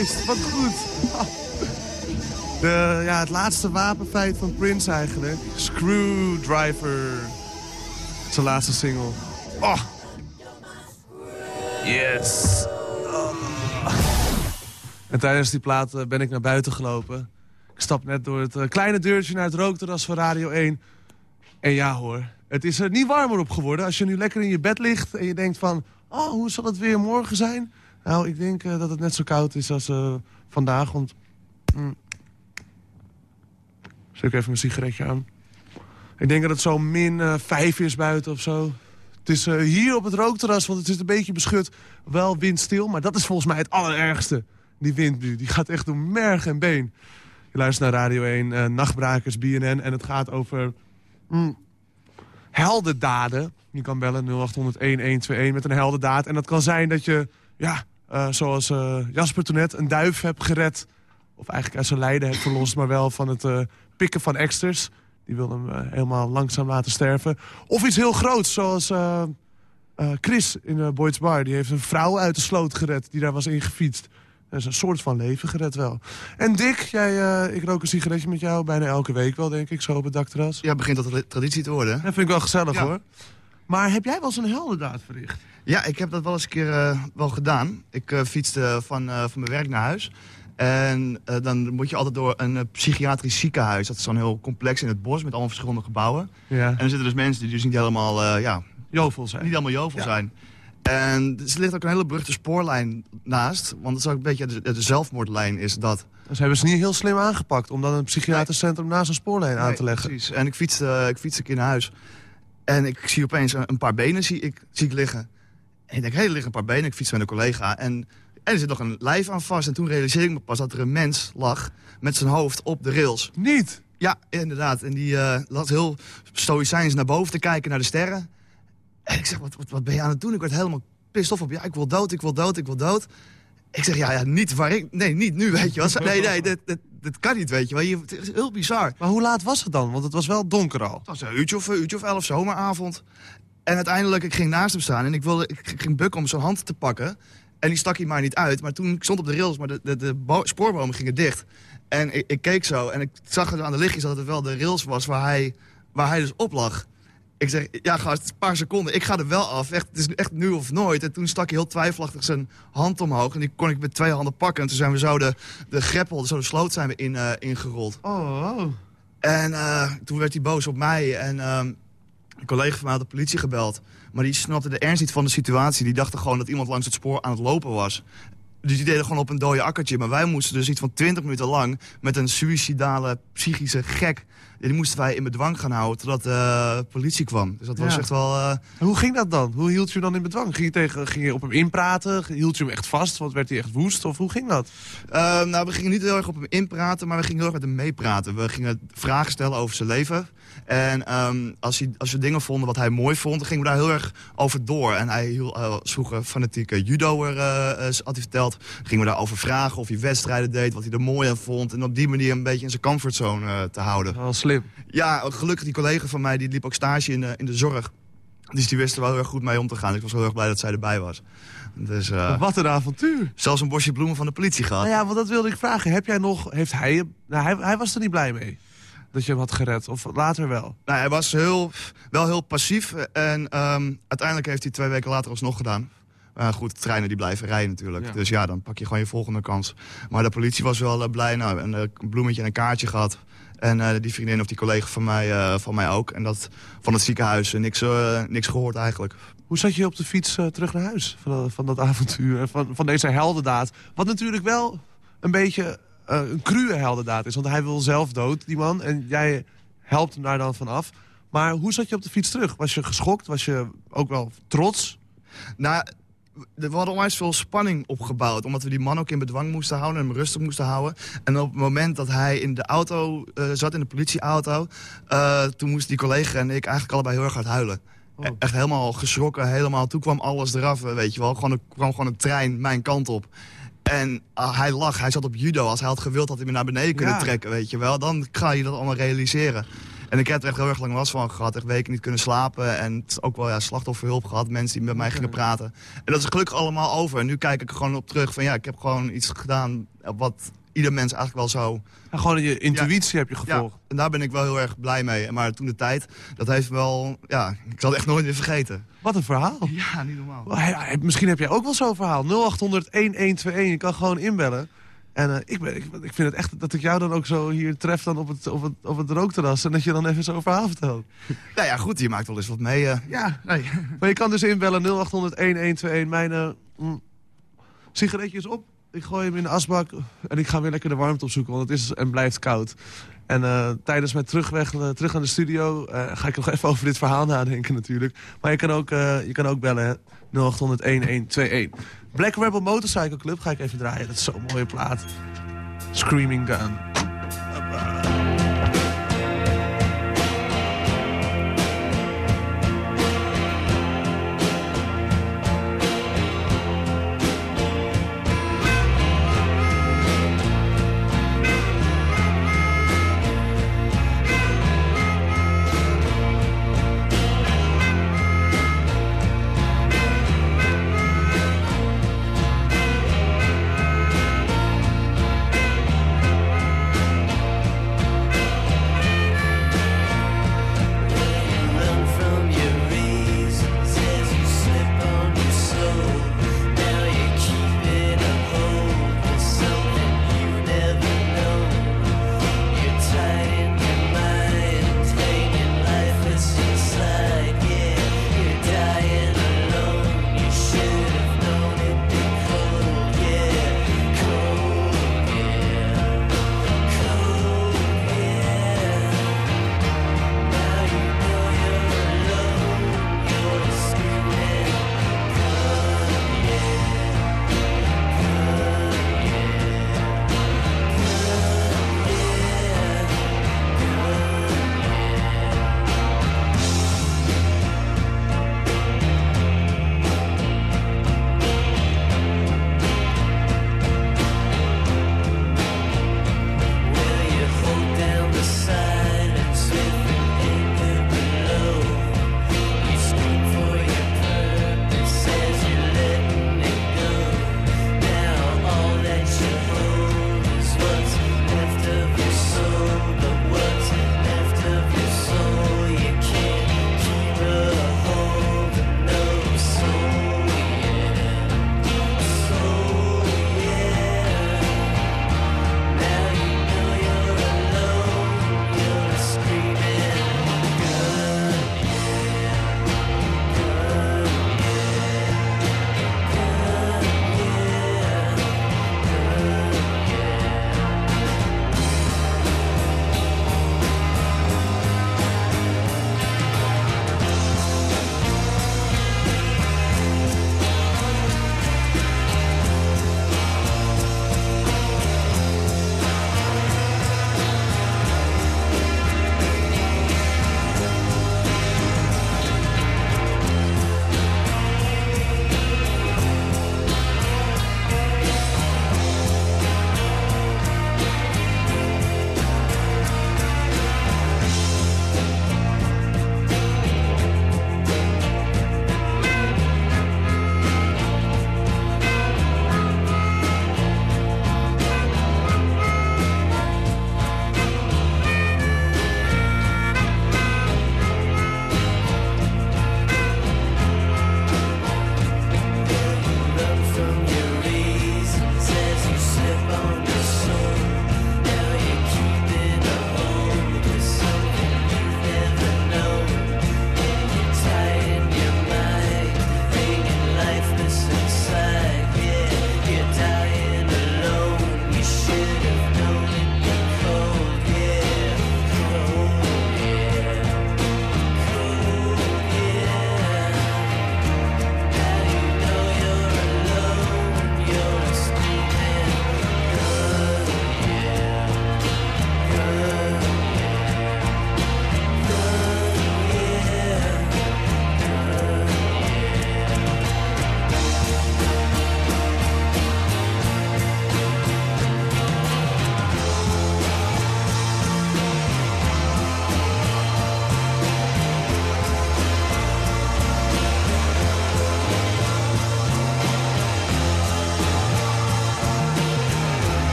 Wat goed. De, ja, het laatste wapenfeit van Prince eigenlijk. Screwdriver. Zijn laatste single. Oh. Yes. Oh. En tijdens die plaat eh, ben ik naar buiten gelopen. Ik stap net door het eh, kleine deurtje naar het rookterras van Radio 1. En ja hoor, het is er niet warmer op geworden. Als je nu lekker in je bed ligt en je denkt van... Oh, hoe zal het weer morgen zijn? Nou, ik denk eh, dat het net zo koud is als eh, vandaag. Want... Mm, Zet ik even mijn sigaretje aan. Ik denk dat het zo min eh, 5 is buiten of zo. Het is hier op het rookterras, want het is een beetje beschut, wel windstil. Maar dat is volgens mij het allerergste. Die wind nu, die gaat echt door merg en been. Je luistert naar Radio 1, eh, Nachtbrakers, BNN. En het gaat over mm, heldendaden. Je kan bellen 0800-1121 met een heldendaad. En dat kan zijn dat je, ja, zoals eh, Jasper toen net, een duif hebt gered. Of eigenlijk uit zijn lijden hebt verlost, maar wel van het eh, pikken van eksters. Die wil hem eh, helemaal langzaam laten sterven. Of iets heel groots, zoals eh, eh, Chris in uh, Boyd's Bar. Die heeft een vrouw uit de sloot gered die daar was ingefietst. Dat is een soort van leven gered wel. En Dick, jij, eh, ik rook een sigaretje met jou bijna elke week wel, denk ik, zo op het dakterras. Ja, begint dat tra- traditie te worden. Dat vind ik wel gezellig, Ja. hoor. Maar heb jij wel eens een heldendaad verricht? Ja, ik heb dat wel eens een keer eh, wel gedaan. Ik eh, fietste van, eh, van mijn werk naar huis. En dan moet je altijd door een psychiatrisch ziekenhuis. Dat is zo'n heel complex in het bos met allemaal verschillende gebouwen. Ja. En er zitten dus mensen die dus niet helemaal... ja, Jovel zijn. Niet allemaal jovel Ja. zijn. En er ligt ook een hele beruchte spoorlijn naast. Want het is ook een beetje de, de zelfmoordlijn is dat. Dus hebben ze niet heel slim aangepakt om dan een psychiatrisch centrum naast een spoorlijn aan Nee, te leggen. Precies. En ik fietste, ik fietste een keer naar huis. En ik zie opeens een, een paar benen zie ik, zie ik liggen. En ik denk, hé, er liggen een paar benen. Ik fiets met een collega. En, en er zit nog een lijf aan vast. En toen realiseerde ik me pas dat er een mens lag met zijn hoofd op de rails. Niet? Ja, inderdaad. En die lag heel stoïcijns naar boven te kijken naar de sterren. En ik zeg, wat, wat, wat ben je aan het doen? Ik werd helemaal pissed off op. Ja, ik wil dood, ik wil dood, ik wil dood. Ik zeg, ja, ja niet waar ik... Nee, niet nu, weet je wel. Nee, nee, dit kan niet, weet je wel. Je- Het is heel bizar. Maar hoe laat was het dan? Want het was wel donker al. Het was een uurtje of, een uurtje of elf, zomeravond. En uiteindelijk, ik ging naast hem staan en ik, wilde, ik ging bukken om zijn hand te pakken. En die stak hij maar niet uit. Maar toen ik stond op de rails, maar de, de, de bo- spoorbomen gingen dicht. En ik, ik keek zo en ik zag er aan de lichtjes dat het wel de rails was waar hij, waar hij dus op lag. Ik zeg, ja gast, een paar seconden, ik ga er wel af. Echt, het is echt nu of nooit. En toen stak hij heel twijfelachtig zijn hand omhoog. En die kon ik met twee handen pakken. En toen zijn we zo de, de greppel, zo de sloot zijn we in, eh, ingerold. Oh, oh. En eh, toen werd hij boos op mij. En ehm, een collega van mij had de politie gebeld. Maar die snapte de ernst niet van de situatie. Die dachten gewoon dat iemand langs het spoor aan het lopen was. Dus die deden gewoon op een dode akkertje. Maar wij moesten dus iets van 20 minuten lang... met een suïcidale, psychische gek... die moesten wij in bedwang gaan houden totdat de politie kwam. Dus dat was Ja. echt wel... eh, En hoe ging dat dan? Hoe hield je hem dan in bedwang? Ging je, tegen, ging je op hem inpraten? Hield je hem echt vast? Want werd hij echt woest? Of hoe ging dat? Ehm, nou, we gingen niet heel erg op hem inpraten, maar we gingen heel erg met hem meepraten. We gingen vragen stellen over zijn leven. En ehm, als, hij, als we dingen vonden wat hij mooi vond, dan gingen we daar heel erg over door. En hij hield, uh, vroeger fanatieke judoer, eh, eh, had hij verteld. Gingen we daarover vragen of hij wedstrijden deed, wat hij er mooi aan vond. En op die manier een beetje in zijn comfortzone eh, te houden. Wel slim. Ja, gelukkig die collega van mij, die liep ook stage in, de- in de zorg. Dus die wist er wel heel erg goed mee om te gaan. Ik was heel erg blij dat zij erbij was. Dus, eh, Wat een avontuur. zelfs een bosje bloemen van de politie gehad. Nou ja, want dat wilde ik vragen. Heb jij nog... Heeft hij... Nou, hij, hij was er niet blij mee. Dat je hem had gered. Of later wel. Nou, hij was heel, wel heel passief. En ehm, uiteindelijk heeft hij twee weken later alsnog gedaan. Maar goed, treinen die blijven rijden natuurlijk. Ja. Dus ja, dan pak je gewoon je volgende kans. Maar de politie was wel eh, blij. Nou, een, eh, een bloemetje en een kaartje gehad. En eh, die vriendin of die collega van mij, eh, van mij ook. En dat van het ziekenhuis eh, niks, niks gehoord eigenlijk. Hoe zat je op de fiets terug naar huis? Van, dat- van dat avontuur. Van, van deze heldendaad. Wat natuurlijk wel een beetje een cruwe heldendaad is. Want hij wil zelf dood, die man. En jij helpt hem daar dan vanaf. Maar hoe zat je op de fiets terug? Was je geschokt? Was je ook wel trots? Nou, we hadden onwijs veel spanning opgebouwd. Omdat we die man ook in bedwang moesten houden en hem rustig moesten houden. En op het moment dat hij in de auto eh, zat, in de politieauto... eh, toen moesten die collega en ik eigenlijk allebei heel erg hard huilen. Oh. E- Echt helemaal geschrokken, helemaal. Toen kwam alles eraf, eh, weet je wel. Gewoon kwam gewoon een trein mijn kant op. En ah, hij lag, hij zat op judo. Als hij had gewild, had hij me naar beneden kunnen Ja. trekken, weet je wel. Dan ga je dat allemaal realiseren. En ik heb er echt heel erg lang last van gehad. Echt weken niet kunnen slapen. En ook wel ja, slachtofferhulp gehad. Mensen die met mij gingen praten. En dat is gelukkig allemaal over. En nu kijk ik er gewoon op terug van ja, ik heb gewoon iets gedaan wat ieder mens eigenlijk wel zou... En gewoon je intuïtie heb je gevolgd. Ja, en daar ben ik wel heel erg blij mee. Maar toen de tijd, dat heeft wel... Ja, ik zal het echt nooit meer vergeten. Wat een verhaal. Ja, niet normaal. Misschien heb jij ook wel zo'n verhaal. 0800-1121. Je kan gewoon inbellen. En eh, ik, ben, ik, vind het echt dat ik jou dan ook zo hier tref dan op het, op het, op het rookterras... en dat je dan even zo'n verhaal vertelt. nou ja, goed, je maakt wel eens wat mee. Eh. Ja, nee. maar je kan dus inbellen 0800-1121. Mijn eh, mm, uh, sigaretje is op, ik gooi hem in de asbak... en ik ga weer lekker de warmte opzoeken, want het is en blijft koud. En tijdens mijn terugweg terug aan de studio ga ik nog even over dit verhaal nadenken natuurlijk. Maar je kan ook, je kan ook bellen, 0801121. Black Rebel Motorcycle Club ga ik even draaien. Dat is zo'n mooie plaat. Screaming Gun.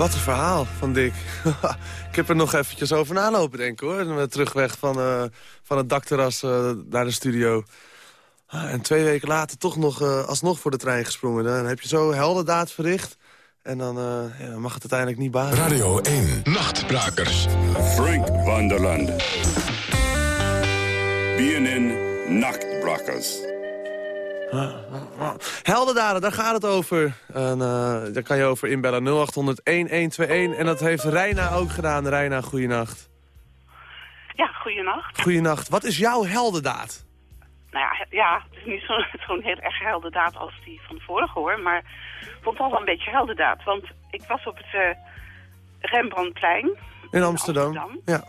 Wat een verhaal van Dick. ik heb er nog eventjes over nalopen, denk ik, hoor. Met terugweg van, eh, van het dakterras eh, naar de studio. Ah, en twee weken later toch nog eh, alsnog voor de trein gesprongen. Dan heb je zo heldendaad verricht. En dan ja, mag het uiteindelijk niet baren. Radio 1. Nachtbrakers. Frank Wanderland. BNN Nachtbrakers. Heldendaden, daar gaat het over. En, eh, daar kan je over inbellen 0800-1121. En dat heeft Reina ook gedaan. Reina, goeienacht. Ja, goeienacht. Goeienacht. Wat is jouw heldendaad? Nou ja, ja het is niet zo- zo'n heel erg heldendaad als die van de vorige hoor. Maar ik vond het al wel een beetje heldendaad. Want ik was op het eh, Rembrandtplein. In Amsterdam. Ja.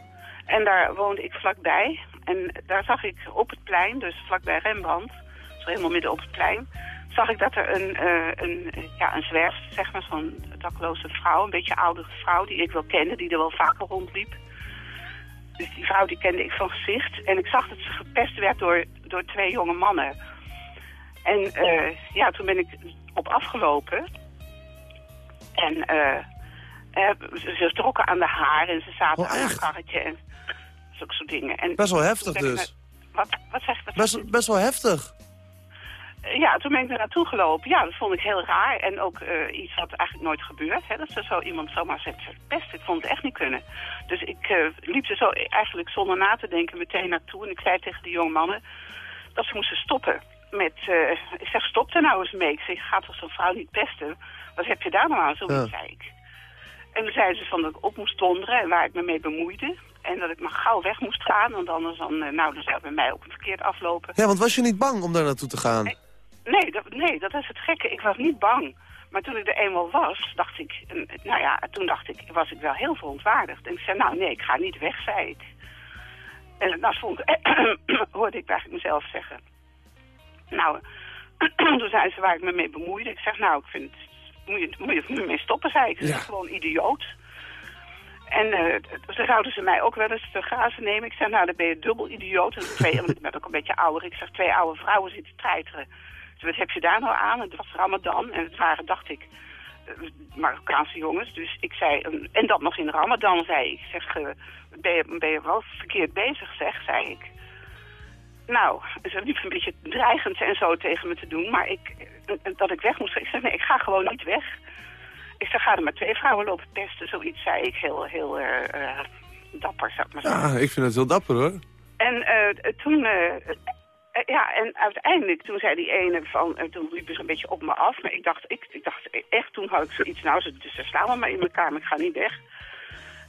En daar woonde ik vlakbij. En daar zag ik op het plein, dus vlakbij Rembrandt, zo helemaal midden op het plein, zag ik dat er een, eh, een, ja, een zwerfster, zeg maar, zo'n dakloze vrouw, een beetje oudere vrouw, die ik wel kende, die er wel vaker rondliep. Dus die vrouw die kende ik van gezicht. En ik zag dat ze gepest werd door, door twee jonge mannen. En eh, ja, toen ben ik op afgelopen. En eh, ze, ze trokken aan de haar en ze zaten aan een karretje en zulke soort dingen. En Best wel heftig dus. wat, wat zeg je? Best, best wel heftig. Ja, toen ben ik er naartoe gelopen. Ja, dat vond ik heel raar. En ook eh, iets wat eigenlijk nooit gebeurt. Hè, dat ze zo iemand zomaar zet verpest. Ik vond het echt niet kunnen. Dus ik eh, liep er zo eigenlijk zonder na te denken meteen naartoe. En ik zei tegen die jonge mannen dat ze moesten stoppen. Met, eh, ik zeg, stop er nou eens mee. Ik zeg, gaat toch zo'n vrouw niet pesten? Wat heb je daar nou aan? Zoiets Ja. zei ik. En toen zeiden ze van dat ik op moest donderen en waar ik me mee bemoeide. En dat ik maar gauw weg moest gaan, want anders dan, nou, dan zou het bij mij ook verkeerd aflopen. Ja, want was je niet bang om daar naartoe te gaan? Nee dat, nee, dat is het gekke. Ik was niet bang. Maar toen ik er eenmaal was, dacht ik, nou ja, toen dacht ik, was ik wel heel verontwaardigd. En ik zei, nou nee, ik ga niet weg, zei ik. En dat vond ik, hoorde ik eigenlijk mezelf zeggen. Nou, toen zei ze waar ik me mee bemoeide. Ik zeg, nou, ik vind, moet je, moet je mee stoppen, zei ik. Is gewoon idioot. En eh, toen zouden ze mij ook wel eens te grazen nemen. Ik zeg, nou, dan ben je dubbel idioot. En twee, ik ben ook een beetje ouder. Ik zeg, twee oude vrouwen zitten treiteren. Wat heb je daar nou aan? Het was Ramadan en het waren, dacht ik, eh, Marokkaanse jongens. Dus ik zei, eh, en dat nog in Ramadan, zei ik. Zeg, eh, ben, je, ben je wel verkeerd bezig, zeg, zei ik. Nou, ze liep een beetje dreigend en zo tegen me te doen. Maar ik, eh, dat ik weg moest. Ik zei, nee, ik ga gewoon niet weg. Ik zeg, ga er maar twee vrouwen lopen pesten. Zoiets zei ik heel, heel dapper, zou ik maar zeggen. Ja, ik vind het heel dapper hoor. En toen, ja, en uiteindelijk, toen zei die ene van, eh, toen liepen ze een beetje op me af. Maar ik dacht, ik, ik dacht echt, toen had ik zoiets, nou, ze, ze slaan me maar in mijn kamer, ik ga niet weg.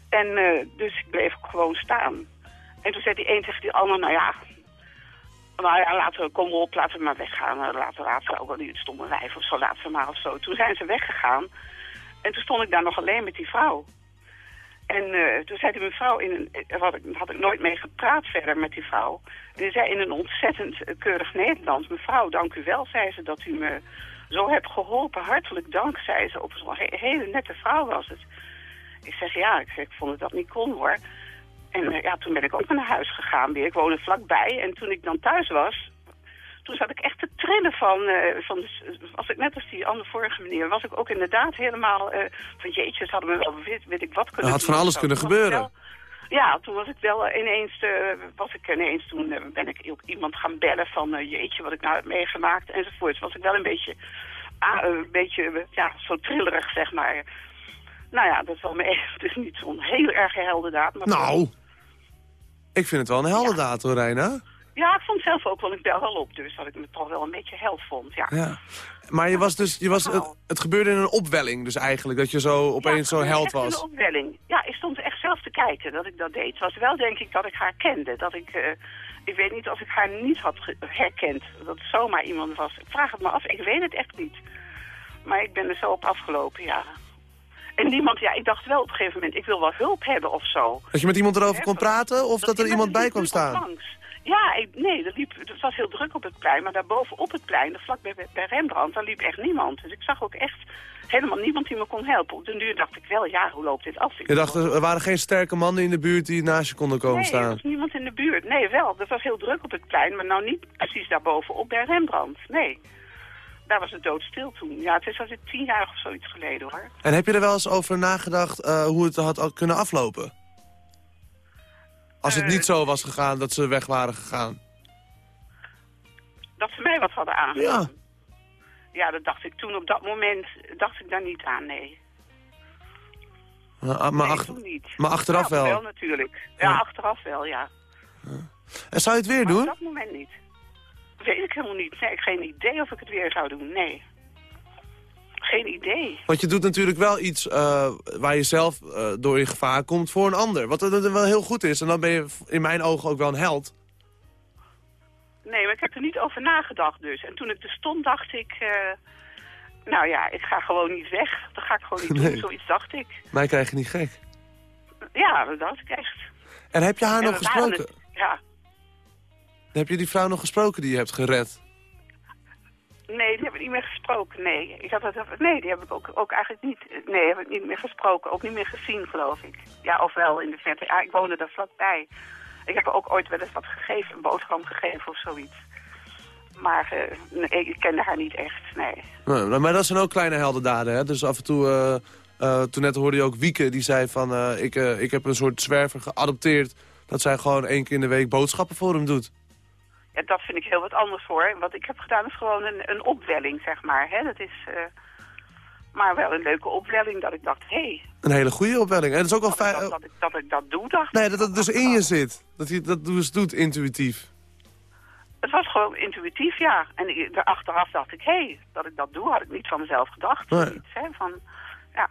En eh, dus ik bleef gewoon staan. En toen zei die een tegen die ander, nou ja, nou ja, laten we, kom op, laten we maar weggaan. Eh, Laten laten we ook wel niet het stomme wijf of zo, laten we maar of zo. Toen zijn ze weggegaan. En toen stond ik daar nog alleen met die vrouw. En eh, toen zei die mevrouw, in een, eh, had, ik, had ik nooit mee gepraat verder met die vrouw. Zei in een ontzettend eh, keurig Nederlands... mevrouw, dank u wel, zei ze, dat u me zo hebt geholpen. Hartelijk dank, zei ze. Op he- hele nette vrouw was het. Ik zeg, ja, ik, ik vond dat dat niet kon, hoor. En ja, toen ben ik ook naar huis gegaan weer. Ik woonde vlakbij. En toen ik dan thuis was, toen zat ik echt te trillen van, eh, van de, was ik net als die andere vorige meneer, was ik ook inderdaad helemaal eh, van jeetje, ze hadden me wel weet, weet ik wat kunnen had van alles kunnen gebeuren. ja, toen was ik wel eh, ineens, eh, was ik ineens, toen ben ik ook iemand gaan bellen van jeetje, wat ik nou heb meegemaakt enzovoort. Was ik wel een beetje, ah, een beetje, ja, zo trillerig zeg maar. Nou ja, dat is wel mee. Het is niet zo'n heel erg heldendaad. Maar Nou, ik vind het wel een heldendaad hoor, Reina. Ja, ik vond zelf ook wel. Ik bel wel op, dus dat ik me toch wel een beetje held vond. Ja. Ja. Maar je was dus, je was, het, het gebeurde in een opwelling dus eigenlijk, dat je zo opeens zo held Echt een was. opwelling. Ja, ik stond echt zelf te kijken dat ik dat deed. Het was wel denk ik dat ik haar kende. Dat ik, eh, ik weet niet of ik haar niet had herkend. Dat het zomaar iemand was. Ik vraag het me af, ik weet het echt niet. Maar ik ben er zo op afgelopen, ja. En niemand, ja, ik dacht wel op een gegeven moment, ik wil wel hulp hebben of zo. Dat je met iemand erover kon praten of dat er iemand bij kwam staan? Langs. Ja, ik, nee, dat liep, het was heel druk op het plein, maar daarboven op het plein, vlak bij, bij Rembrandt, daar liep echt niemand. Dus ik zag ook echt helemaal niemand die me kon helpen. Op duur dacht ik wel, ja, hoe loopt dit af? Ik Je dacht, er waren geen sterke mannen in de buurt die naast je konden komen nee, er staan. was niemand in de buurt. Nee, wel. Het was heel druk op het plein, maar nou niet precies daarbovenop bij Rembrandt. Nee. Daar was het doodstil toen. Ja, het is al tien jaar of zoiets geleden hoor. En heb je er wel eens over nagedacht eh, hoe het had al kunnen aflopen? Als het Eh, niet zo was gegaan dat ze weg waren gegaan. Dat ze mij wat hadden aangedaan. Ja. Ja, dat dacht ik toen op dat moment, dacht ik daar niet aan, nee. Maar, ah, maar, nee, niet. maar achteraf Ja, wel. wel natuurlijk. Ja, achteraf wel, ja. En zou je het weer Maar doen? op dat moment niet. Weet ik helemaal niet. Nee, ik heb geen idee of ik het weer zou doen, nee. Geen idee. Want je doet natuurlijk wel iets eh, waar je zelf eh, door in gevaar komt voor een ander. Wat er wel heel goed is. En dan ben je in mijn ogen ook wel een held. Nee, maar ik heb er niet over nagedacht dus. En toen ik er stond, dacht ik... eh, nou ja, ik ga gewoon niet weg. Dat ga ik gewoon niet Nee. doen. Zoiets dacht ik. Mij krijg je niet gek. Ja, dat dacht ik echt. En heb je haar En nog gesproken? het- ja. Heb je die vrouw nog gesproken die je hebt gered? Nee, die heb ik niet meer gesproken, nee. Ik heb het, nee, die heb ik ook, ook eigenlijk niet... Nee, heb ik niet meer gesproken. Ook niet meer gezien, geloof ik. Ja, ofwel in de verte. Ja, ik woonde daar vlakbij. Ik heb ook ooit wel eens wat gegeven, een boterham gegeven of zoiets. Maar eh, ik kende haar niet echt, nee. Maar dat zijn ook kleine heldendaden, hè? Dus af en toe... eh, eh, toen net hoorde je ook Wieke, die zei van... ik, ik heb een soort zwerver geadopteerd... dat zij gewoon één keer in de week boodschappen voor hem doet. Ja, dat vind ik heel wat anders hoor. Wat ik heb gedaan is gewoon een, een opwelling, zeg maar. Hè? Dat is eh, maar wel een leuke opwelling dat ik dacht, hé, hey, Een hele goede opwelling. En het is ook wel fijn... dat, dat, ik, dat ik dat doe, dacht Nee, dat het dus in je zit. Dat je dat dus doet intuïtief. Het was gewoon intuïtief, ja. En ik- achteraf dacht ik, hé, hey, dat ik dat doe, had ik niet van mezelf gedacht. Nee. Hè? Van, ja.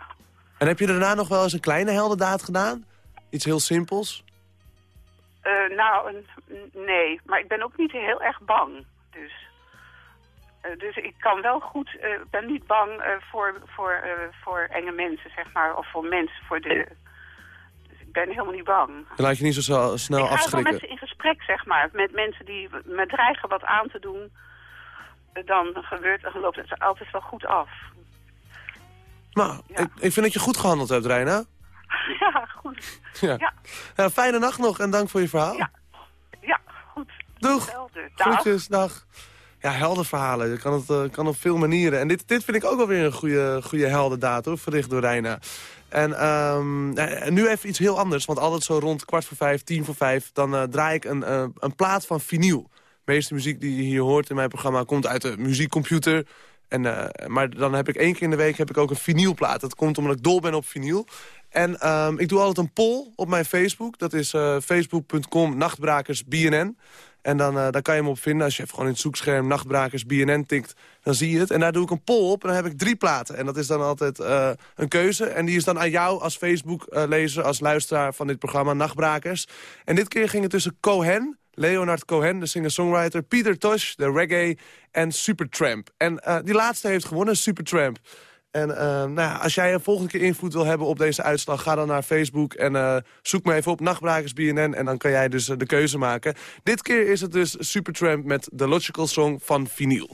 En heb je daarna nog wel eens een kleine heldendaad gedaan? Iets heel simpels? Eh, nou, nee, maar ik ben ook niet heel erg bang. Dus, eh, dus ik kan wel goed, eh, ik ben niet bang voor, voor, voor enge mensen, zeg maar. Of voor mensen, voor de... Dus ik ben helemaal niet bang. Dan laat je niet zo snel, ik ga wel met afschrikken. ze in gesprek, zeg maar. Met mensen die me dreigen wat aan te doen. Dan gebeurt, dan loopt het altijd wel goed af. Nou, ik, ik vind dat je goed gehandeld hebt, Reina. ja, goed. Ja. Ja. Ja, fijne nacht nog en dank voor je verhaal. Ja, goed. Doeg. Dag. Groetjes, dag. Ja, heldenverhalen. Je kan het eh, kan op veel manieren. En dit, dit vind ik ook wel weer een goede, goede heldendaad, hoor, verricht door Reina. En eh, en nu even iets heel anders, want altijd zo rond kwart voor vijf, tien voor vijf... dan eh, draai ik een, eh, een plaat van vinyl. De meeste muziek die je hier hoort in mijn programma komt uit de muziekcomputer... En, eh, maar dan heb ik één keer in de week heb ik ook een vinylplaat. Dat komt omdat ik dol ben op vinyl. En ehm, ik doe altijd een poll op mijn Facebook. Dat is eh, facebook.com nachtbrakersbnn. En dan, eh, daar kan je me op vinden. Als je even gewoon in het zoekscherm nachtbrakers BNN tikt, dan zie je het. En daar doe ik een poll op en dan heb ik drie platen. En dat is dan altijd eh, een keuze. En die is dan aan jou als Facebook-lezer, als luisteraar van dit programma Nachtbrakers. En dit keer ging het tussen Cohen, Leonard Cohen, de singer-songwriter... Pieter Tosh, de reggae, en Supertramp. En die laatste heeft gewonnen, Supertramp. En eh, nou als jij een volgende keer invloed wil hebben op deze uitslag... ga dan naar Facebook en eh, zoek me even op Nachtbrakers BNN... en dan kan jij dus eh, de keuze maken. Dit keer is het dus Supertramp met The Logical Song van Vinyl.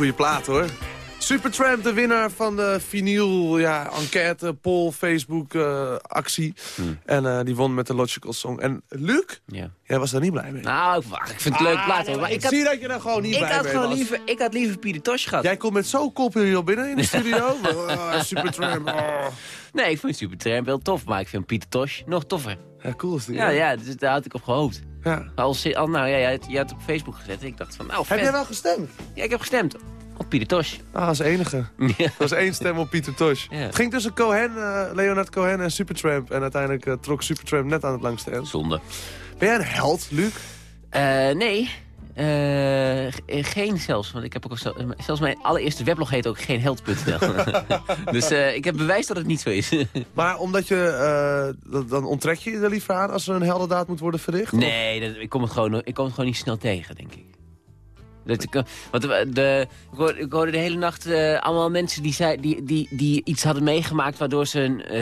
Goede plaat hoor. Supertramp, de winnaar van de vinyl ja, enquête, poll, Facebook eh, actie. En eh, die won met de Logical Song. En Luc, Ja. jij was daar niet blij mee. Nou, wacht, ik vind het een leuke plaat. hoor. Maar ik had, zie dat je daar gewoon niet ik blij had mee gewoon was. liever, Ik had liever Pieter Tosh gehad. Jij komt met zo'n kop hier binnen in de studio. oh, Supertramp. Oh. Nee, ik vind Supertramp wel tof, maar ik vind Pieter Tosh nog toffer. Ja, cool is die. Ja, ja, dus daar had ik op gehoopt. Ja. Al, al, nou ja, je had, het op Facebook gezet. Ik dacht van, nou, vet. Heb jij wel gestemd? Ja, ik heb gestemd op Pieter Tosh. Ah, als enige. Ja. Dat was één stem op Pieter Tosh. Ja. Het ging tussen Cohen, eh, Leonard Cohen en Supertramp. En uiteindelijk eh, trok Supertramp net aan het langste eind. Zonde. Ben jij een held, Luc? Eh, nee, Eh, eh, geen zelfs. Want ik heb ook zelfs mijn allereerste weblog heet ook geenheld.nl. dus eh, ik heb bewijs dat het niet zo is. Maar omdat je, dan onttrek je je er liever aan als er een heldendaad moet worden verricht? nee, dat, ik, kom het gewoon, ik kom het gewoon niet snel tegen, denk ik. Dat ik, want de, ik, hoorde, ik hoorde de hele nacht allemaal mensen die, zei, die, die, die iets hadden meegemaakt... waardoor ze een,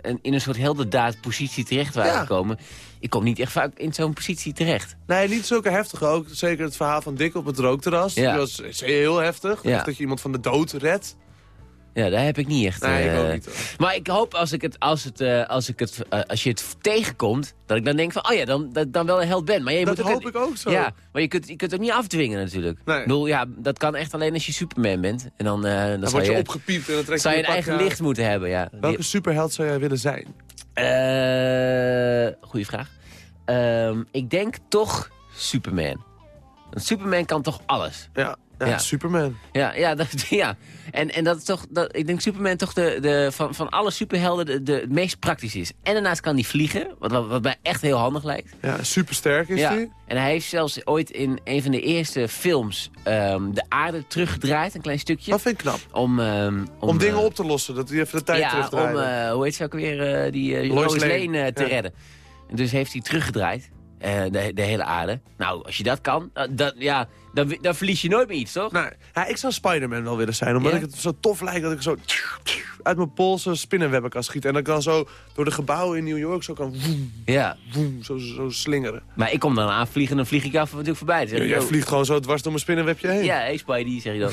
een, in een soort heldendaadpositie terecht waren Ja. gekomen. Ik kom niet echt vaak in zo'n positie terecht. Nee, niet zulke heftige ook. Zeker het verhaal van Dick op het rookterras. Ja. Dat was is heel heftig. Ja. Dat je iemand van de dood redt. Ja, daar heb ik niet echt. Nee, ik eh, ook niet, hoor. Maar ik hoop als, ik het, als, het, eh, als, ik het, eh, als je het tegenkomt, dat ik dan denk van, oh ja, dan, dat, dan wel een held ben. Maar je Dat moet hoop het- ik ook zo. Ja, maar je kunt, je kunt het niet afdwingen natuurlijk. Nee. Ik bedoel, ja, dat kan echt alleen als je Superman bent. En dan, dan, word je je, opgepiept en dan trek je zou je een eigen aan. licht moeten hebben, ja. Welke superheld zou jij willen zijn? Eh goeie vraag. Ehm, ik denk toch Superman. Want Superman kan toch alles? Ja, ja, Ja. Superman. Ja, ja, dat, ja. En, en dat is toch, dat, ik denk Superman toch de, de, van, van alle superhelden de, de, het meest praktisch is. En daarnaast kan hij vliegen, wat, wat, wat mij echt heel handig lijkt. Ja, supersterk is ja. hij. En hij heeft zelfs ooit in een van de eerste films ehm, de aarde teruggedraaid, een klein stukje. Dat vind ik knap. Om, ehm, Om, dingen eh, op te lossen, dat hij even de tijd ja, om, eh, hoe heet ze ook weer, eh, die Lois Lane. Lane te Ja. redden. En dus heeft hij teruggedraaid, de, de hele aarde. Nou, als je dat kan, dat, ja, dan, dan verlies je nooit meer iets, toch? Nee, ja, ik zou Spider-Man wel willen zijn. Omdat Ja? ik het zo tof lijkt dat ik zo uit mijn polsen spinnenwebben kan schieten. En dat ik dan zo door de gebouwen in New York zo kan woem, Ja, woem, zo, zo slingeren. maar ik kom dan aanvliegen en dan vlieg ik af natuurlijk voorbij. Zeg Ja, jij vliegt gewoon zo dwars door mijn spinnenwebje heen. Ja, hey Spidey, zeg je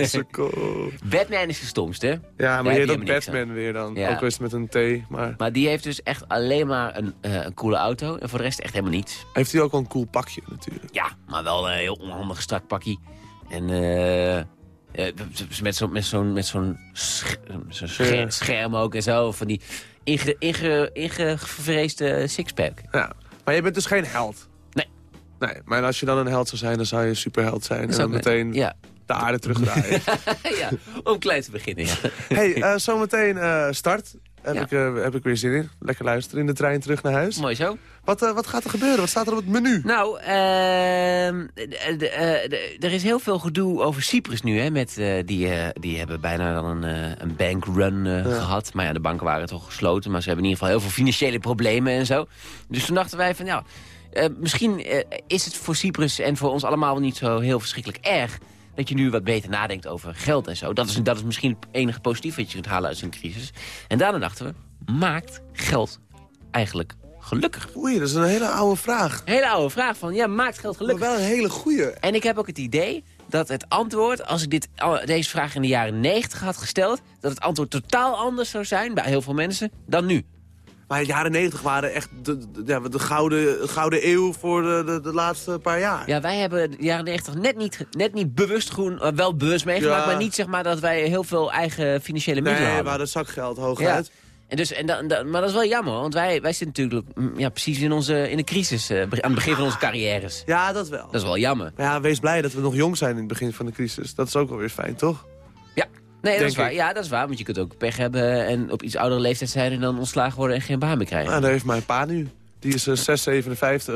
dat. Zo cool. Batman is de stomste, hè? Ja, Daar maar je ook helemaal niks Batman weer dan. Ja. Ook al het met een T. Maar Maar die heeft dus echt alleen maar een, eh, een coole auto. En voor de rest echt helemaal niets. heeft hij ook wel een cool pakje natuurlijk. Ja, maar wel een heel onhandig strak pakje. En eh, eh, met zo'n met zo'n met zo'n scher- scherm ook en zo. Van die inge, inge, ingevreesde sixpack. Ja. Maar je bent dus geen held. Nee. Nee, maar als je dan een held zou zijn, dan zou je een superheld zijn. En dan meteen Ja. de aarde terugdraaien. ja, om klein te beginnen, ja. hey, eh, zometeen eh, start. Heb, Ja. ik, eh, heb ik weer zin in. Lekker luisteren in de trein terug naar huis. Mooi zo. Wat, eh, wat gaat er gebeuren? Wat staat er op het menu? Nou, ehm, eh, er is heel veel gedoe over Cyprus nu. Hè, met, die, die hebben bijna dan een, een bankrun eh, Ja. gehad. Maar ja, de banken waren toch gesloten. Maar ze hebben in ieder geval heel veel financiële problemen en zo. Dus toen dachten wij van, ja, misschien is het voor Cyprus en voor ons allemaal niet zo heel verschrikkelijk erg... dat je nu wat beter nadenkt over geld en zo. Dat is, dat is misschien het enige positief wat je kunt halen uit zo'n crisis. En daarna dachten we, maakt geld eigenlijk gelukkig? Oei, dat is een hele oude vraag. Hele oude vraag van, ja, maakt geld Maar gelukkig? wel een hele goeie. En ik heb ook het idee dat het antwoord, als ik dit, deze vraag in de jaren 90 had gesteld... dat het antwoord totaal anders zou zijn bij heel veel mensen dan nu. Maar de jaren negentig waren echt de, de, ja, de gouden, gouden eeuw voor de, de, de laatste paar jaar. Ja, wij hebben de jaren 90 net niet, net niet bewust groen, eh, wel bewust meegemaakt... Ja. maar niet zeg maar dat wij heel veel eigen financiële nee, middelen we hadden. hadden zakgeld Ja. hooguit. En dus, en dan, dan- maar dat is wel jammer, want wij, wij zitten natuurlijk mm, ja, precies in, onze, in de crisis... eh, aan het begin van onze carrières. Ja, dat wel. Dat is wel jammer. Maar ja, wees blij dat we nog jong zijn in het begin van de crisis. Dat is ook wel weer fijn, toch? Ja, nee, dat is waar. ik. Ja, dat is waar. Want je kunt ook pech hebben en op iets oudere leeftijd zijn... en dan ontslagen worden en geen baan meer krijgen. Nou, daar heeft mijn pa nu. Die is eh,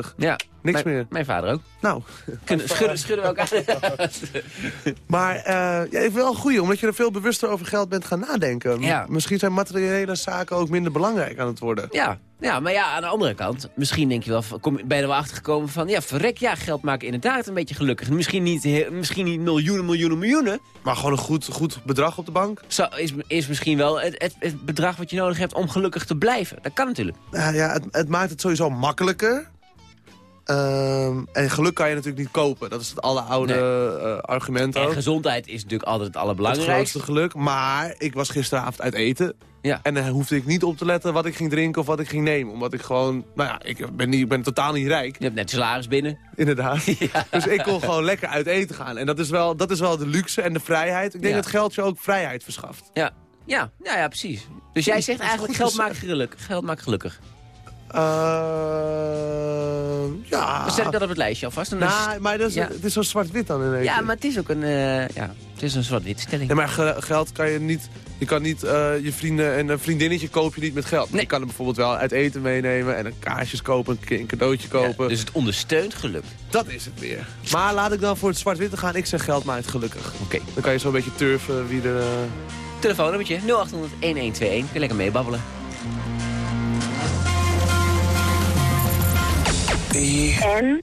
6,57. ja, Niks mijn, meer. Mijn vader ook. Nou, Kunnen, schudden, schudden we elkaar. maar eh ja, ik vind wel een goeie, omdat je er veel bewuster over geld bent gaan nadenken. Ja. Misschien zijn materiële zaken ook minder belangrijk aan het worden. ja, ja, maar ja, aan de andere kant... misschien denk je wel, kom, ben je er wel achter gekomen van... ja, verrek, ja, geld maken inderdaad een beetje gelukkig. Misschien niet, heel- misschien niet miljoenen, miljoenen, miljoenen. Maar gewoon een goed, goed bedrag op de bank. Zo is, is misschien wel het, het, het bedrag wat je nodig hebt om gelukkig te blijven. Dat kan natuurlijk. Nou ja, het, het maakt het sowieso makkelijker. Ehm, en geluk kan je natuurlijk niet kopen. Dat is het alle oude eh, argument En ook. gezondheid is natuurlijk altijd het Het allerbelangrijkste. grootste geluk. Maar ik was gisteravond uit eten. Ja. En dan hoefde ik niet op te letten wat ik ging drinken of wat ik ging nemen. Omdat ik gewoon... Nou ja, ik ben, niet, ik ben totaal niet rijk. Je hebt net salaris binnen. Inderdaad. Dus ik kon gewoon lekker uit eten gaan. En dat is wel, dat is wel de luxe en de vrijheid. Ik denk Ja. dat geld je ook vrijheid verschaft. Ja, ja, ja, ja precies. Dus jij zegt eigenlijk geld maakt, gezegd. geluk, geld maakt gelukkig. Ehm, ja. Dan zet ik dat op het lijstje alvast. is- Nou, maar dat is, Ja. het is zo zwart-wit dan in één Ja, keer. maar het is ook een, eh, ja, het is een soort stelling. Ja, maar ge- geld kan je niet... Je kan niet eh, je vrienden en een vriendinnetje koop je niet met geld. Maar Je kan er bijvoorbeeld wel uit eten meenemen en een kaarsjes kopen, een, cadeautje kopen. dus het ondersteunt geluk. Dat is het weer. Maar laat ik dan voor het zwart-witte gaan. Ik zeg geld maakt gelukkig. Oké. Dan kan je zo'n beetje turven wie er... eh, Telefoonnummertje 0800 1121. Kun je lekker meebabbelen. En?